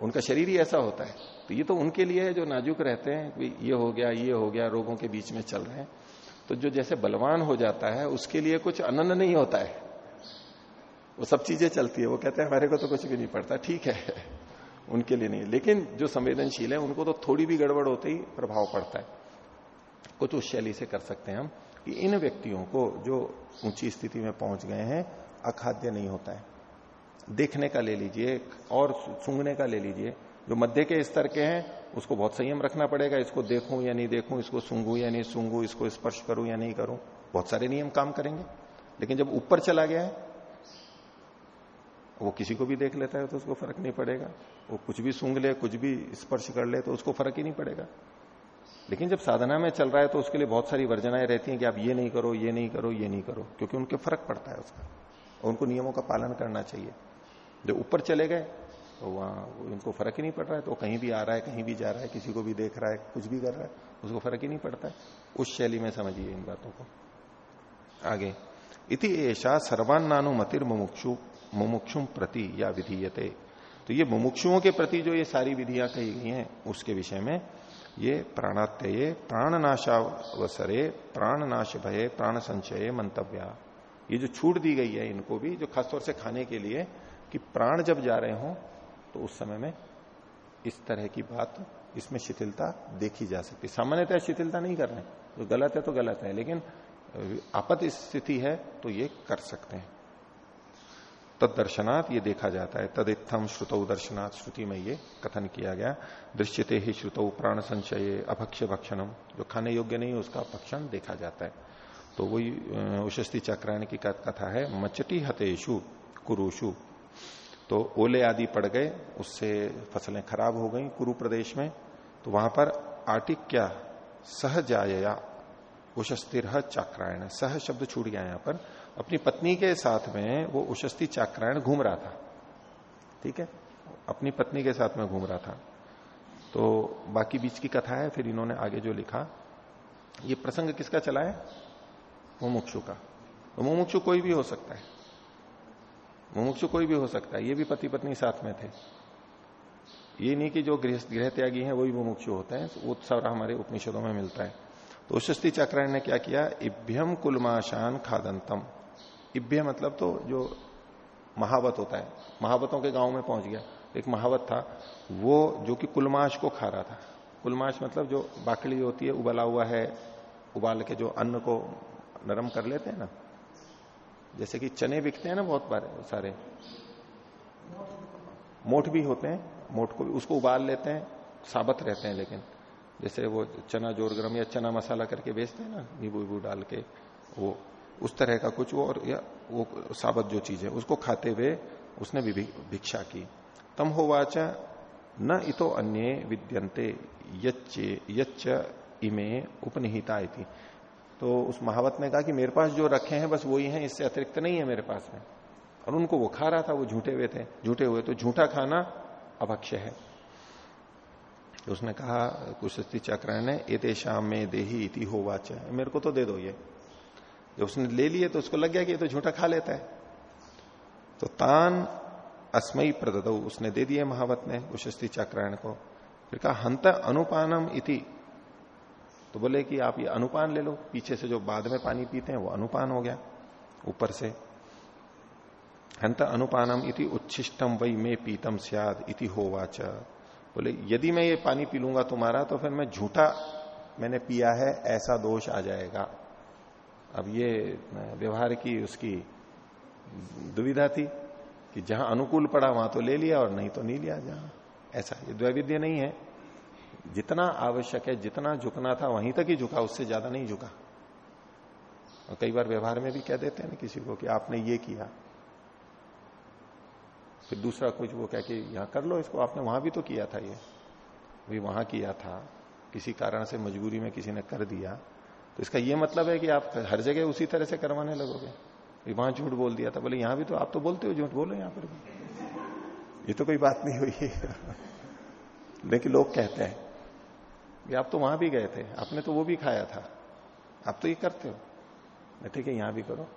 उनका शरीर ही ऐसा होता है। तो ये तो उनके लिए है जो नाजुक रहते हैं ये हो गया, ये हो गया, रोगों के बीच में चल रहे हैं। तो जो जैसे बलवान हो जाता है, उसके लिए कुछ अनन्न नहीं होता है। वो सब चीज़ें चलती है। वो कहते हैं, हमारे को तो कुछ भी नहीं पड़ता, ठीक है। उनके लिए नहीं। लेकिन जो संवेदनशील है, उनको तो थोड़ी भी गड़बड़ होते ही प्रभाव पड़ता है। कुछ उस शैली से कर सकते हैं हम, कि इन व्यक्तियों को जो ऊँची स्थिति में पहुँच गए हैं, अखाद्य नहीं होता है। देखने का ले लीजिए, और सूंघने का ले लीजिए। जो मध्य के स्तर के हैं, उसको बहुत संयम रखना पड़ेगा, इसको देखूँ या नहीं देखूँ, इसको सूंघू या नहीं सूंघू, इसको स्पर्श करूँ या नहीं करूँ। बहुत सारे नियम काम करेंगे। लेकिन जब ऊपर चला गया है, वो किसी को भी देख लेता है तो उसको फ़र्क नहीं पड़ेगा। वो कुछ भी सूंघ ले, कुछ भी स्पर्श कर ले तो उसको फ़र्क ही नहीं पड़ेगा। लेकिन जब साधना में चल रहा है तो उसके लिए बहुत सारी वर्जनाएँ रहती हैं कि आप ये नहीं करो, ये नहीं करो, ये नहीं करो, क्योंकि उनके फ़र्क पड़ता है उसका। और उनको नियमों का पालन करना चाहिए। जब ऊपर चले गए तो वहाँ इनको फ़र्क ही नहीं पड़ रहा है। तो कहीं भी आ रहा है, कहीं भी जा रहा है, किसी को भी देख रहा है, कुछ भी कर रहा है, उसको फ़र्क ही नहीं पड़ता है। उस शैली में समझिए इन बातों को। आगे, इति ऐसा सर्वान्नानुमतिर मुमुक्षु मुमुक्षुम प्रति या विधीयते। तो ये मुमुक्षुओं के प्रति जो ये सारी विधियाँ कही गई हैं, उसके विषय में ये प्राणात्यय, प्राणनाशावसरे प्राणनाश भय प्राण संचय मंतव्या। ये जो छूट दी गई है इनको भी, जो खासतौर से खाने के लिए कि प्राण जब जा रहे हो तो उस समय में इस तरह की बात इसमें शिथिलता देखी जा सकती सामान्यतः शिथिलता नहीं कर रहे जो गलत है तो गलत है, लेकिन आपत स्थिति है तो ये कर सकते हैं। तद दर्शनात् ये देखा जाता है। तदित्थम श्रुतौ दर्शनात् श्रुति में ये कथन किया गया। दृश्यते ही श्रुतौ प्राण संचय अभक्ष्य भक्षणम जो खाने योग्य नहीं उसका भक्षण देखा जाता है। तो वही उशस्ती चक्रायण की कथा है। मचटी हतेशु कुरुषु। तो ओले आदि पड़ गए, उससे फ़सलें खराब हो गई कुरु प्रदेश में। तो वहाँ पर आटिक्या सहजाया उशस्तिर चाक्रायण। सह शब्द छूट गया यहाँ पर। अपनी पत्नी के साथ में वो उशस्ती चाक्रायण घूम रहा था। ठीक है? अपनी पत्नी के साथ में घूम रहा था। तो बाकी बीच की कथा है, फिर इन्होंने आगे जो लिखा, ये प्रसंग किसका चला है? मुमुक्षु का। तो मुमुक्षु कोई भी हो सकता है। मुमुक्षु कोई भी हो सकता है। ये भी पति पत्नी साथ में थे। ये नहीं कि जो गृह गृह त्यागी है वही मुमुक्षु होते हैं, वो सब हमारे उपनिषदों में मिलता है। तो उशस्ती चक्रायण ने क्या किया? इभ्यम कुलमाशान खादंतम। इभ्य मतलब तो जो महावत होता है। महावतों के गाँव में पहुँच गया। एक महावत था। वो जो कि कुलमाश को खा रहा था। कुलमाश मतलब जो बाकड़ी होती है, उबला हुआ है, उबाल के जो अन्न को नरम कर लेते हैं ना जैसे कि चने बिकते हैं ना बहुत बार, सारे। मोठ भी होते हैं मोठ को भी, उसको उबाल लेते हैं, साबत रहते हैं लेकिन। जैसे वो चना ज़ोर गरम या चना मसाला करके बेचते हैं ना नींबू वीबू डाल के, वो, उस तरह का कुछ वो और, या वो साबत जो चीज़ है, उसको खाते हुए उसने भी भिक्षा की। तम हो वाचा, न इतो अन्य विद्यंते यच्चे, यच्च इमे उपनिहिता थी तो उस महावत ने कहा कि मेरे पास जो रखे हैं, बस वही हैं, इससे अतिरिक्त नहीं है मेरे पास में। और उनको वो खा रहा था, वो झूठे हुए थे, झूठे हुए। तो झूठा खाना अभक्ष्य है। तो उसने कहा, कुशस्ती चक्र ने ए शाम में देही इति हो वाच। मेरे को तो दे दो ये। जब उसने ले लिए तो उसको लग गया कि ये तो झूठा खा लेता है। तो तान अस्मयी प्रदत उसने दे दिए महावत ने, कुशस्ती चक्रायण को। फिर कहा हंत अनुपानम इति। तो बोले कि आप ये अनुपान ले लो। पीछे से जो बाद में पानी पीते हैं, वो अनुपान हो गया, ऊपर से। हंत अनुपानम इति उच्छिष्टम वही में पीतम सियाद इति होवाच। बोले, यदि मैं ये पानी पी लूँगा तुम्हारा तो फिर मैं झूठा, मैंने पिया है, ऐसा दोष आ जाएगा। अब ये व्यवहार की उसकी दुविधा थी कि जहाँ अनुकूल पड़ा, वहाँ तो ले लिया और नहीं तो नहीं लिया, जहाँ ऐसा, ये द्वैविध्य नहीं है। जितना आवश्यक है, जितना झुकना था, वहीं तक ही झुका, उससे ज़्यादा नहीं झुका। और कई बार व्यवहार में भी कह देते हैं ना किसी को कि आपने ये किया। फिर दूसरा कुछ वो कह के यहाँ कर लो इसको, आपने वहाँ भी तो किया था ये। भी वहाँ किया था, किसी कारण से मजबूरी में किसी ने कर दिया। तो इसका ये मतलब है कि आप हर जगह उसी तरह से करवाने लगोगे। वहाँ झूठ बोल दिया था, बोले यहाँ भी तो आप तो बोलते हो झूठ, बोलो यहाँ पर भी। ये तो कोई बात नहीं हुई। लेकिन लोग कहते हैं कि आप तो वहाँ भी गए थे, आपने तो वो भी खाया था। आप तो ये करते हो। ठीक है, यहाँ भी करो।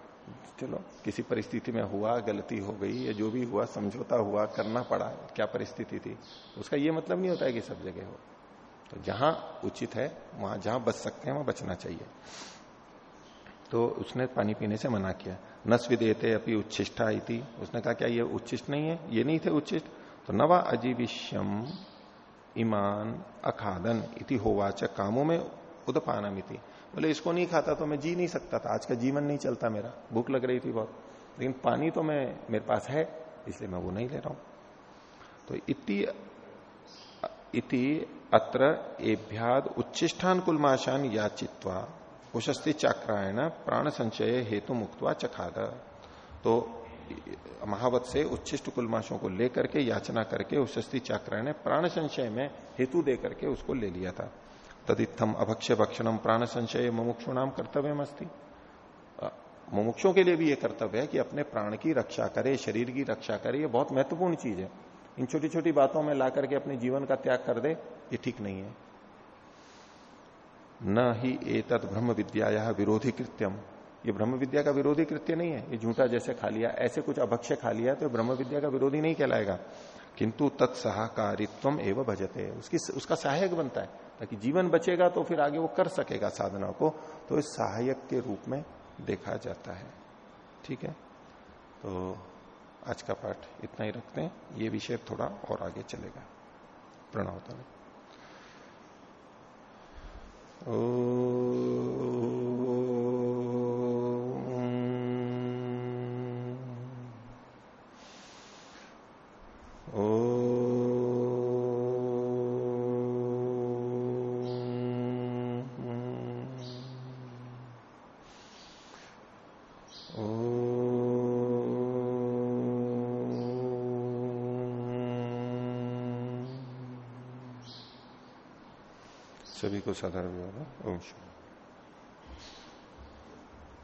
चलो, किसी परिस्थिति में हुआ, गलती हो गई, या जो भी हुआ, समझौता हुआ, करना पड़ा, क्या परिस्थिति थी? उसका ये मतलब नहीं होता है कि सब जगह हो। तो जहाँ उचित है, वहाँ जहाँ बच सकते हैं, वहाँ बचना चाहिए। तो उसने पानी पीने से मना किया। नस विदेते अपनी उच्छिष्टा थी उसने कहा, क्या ये उच्छिष्ट नहीं है? ये नहीं थे उच्छिष्ट। तो नवा अजीविष्यम ईमान, अखादन इति होवाच कामों में उदपानमिति बोले, इसको नहीं खाता तो मैं जी नहीं सकता था, आज का जीवन नहीं चलता मेरा। भूख लग रही थी बहुत। लेकिन पानी तो मैं, मेरे पास है, इसलिए मैं वो नहीं ले रहा हूँ। तो इति इति अत्र एभ्याद उच्चिष्ठान कुलमाशान याचित्वा उशस्ति चाक्रायण प्राण संचय हेतु मुक्तवा चखाद। तो महावत से उच्चिष्ट कुलमाशों को लेकर के, याचना करके उशस्ति ने प्राण संचय में हेतु दे करके उसको ले लिया था। तदित्थम अभक्ष्य भक्षणम प्राण संचय मुमुक्षु नाम कर्तव्य मस्ती मुमुक्षों के लिए भी ये कर्तव्य है कि अपने प्राण की रक्षा करे, शरीर की रक्षा करे, ये बहुत महत्वपूर्ण चीज़ है। इन छोटी छोटी बातों में ला करके अपने जीवन का त्याग कर दे, ये ठीक नहीं है। न ही एतद ब्रह्म विद्या विरोधी कृत्यम ये ब्रह्म विद्या का विरोधी कृत्य नहीं है। ये झूठा जैसे खा लिया, ऐसे कुछ अभक्ष्य खा लिया तो ब्रह्म विद्या का विरोधी नहीं कहलाएगा। किंतु तत्सहकारित्व एवं भजते। उसकी उसका सहायक बनता है। ताकि जीवन बचेगा तो फिर आगे वो कर सकेगा साधना को। तो इस सहायक के रूप में देखा जाता है। ठीक है? तो आज का पाठ इतना ही रखते हैं। ये विषय थोड़ा और आगे चलेगा। प्रणव ओ को साधारण ओम शुभ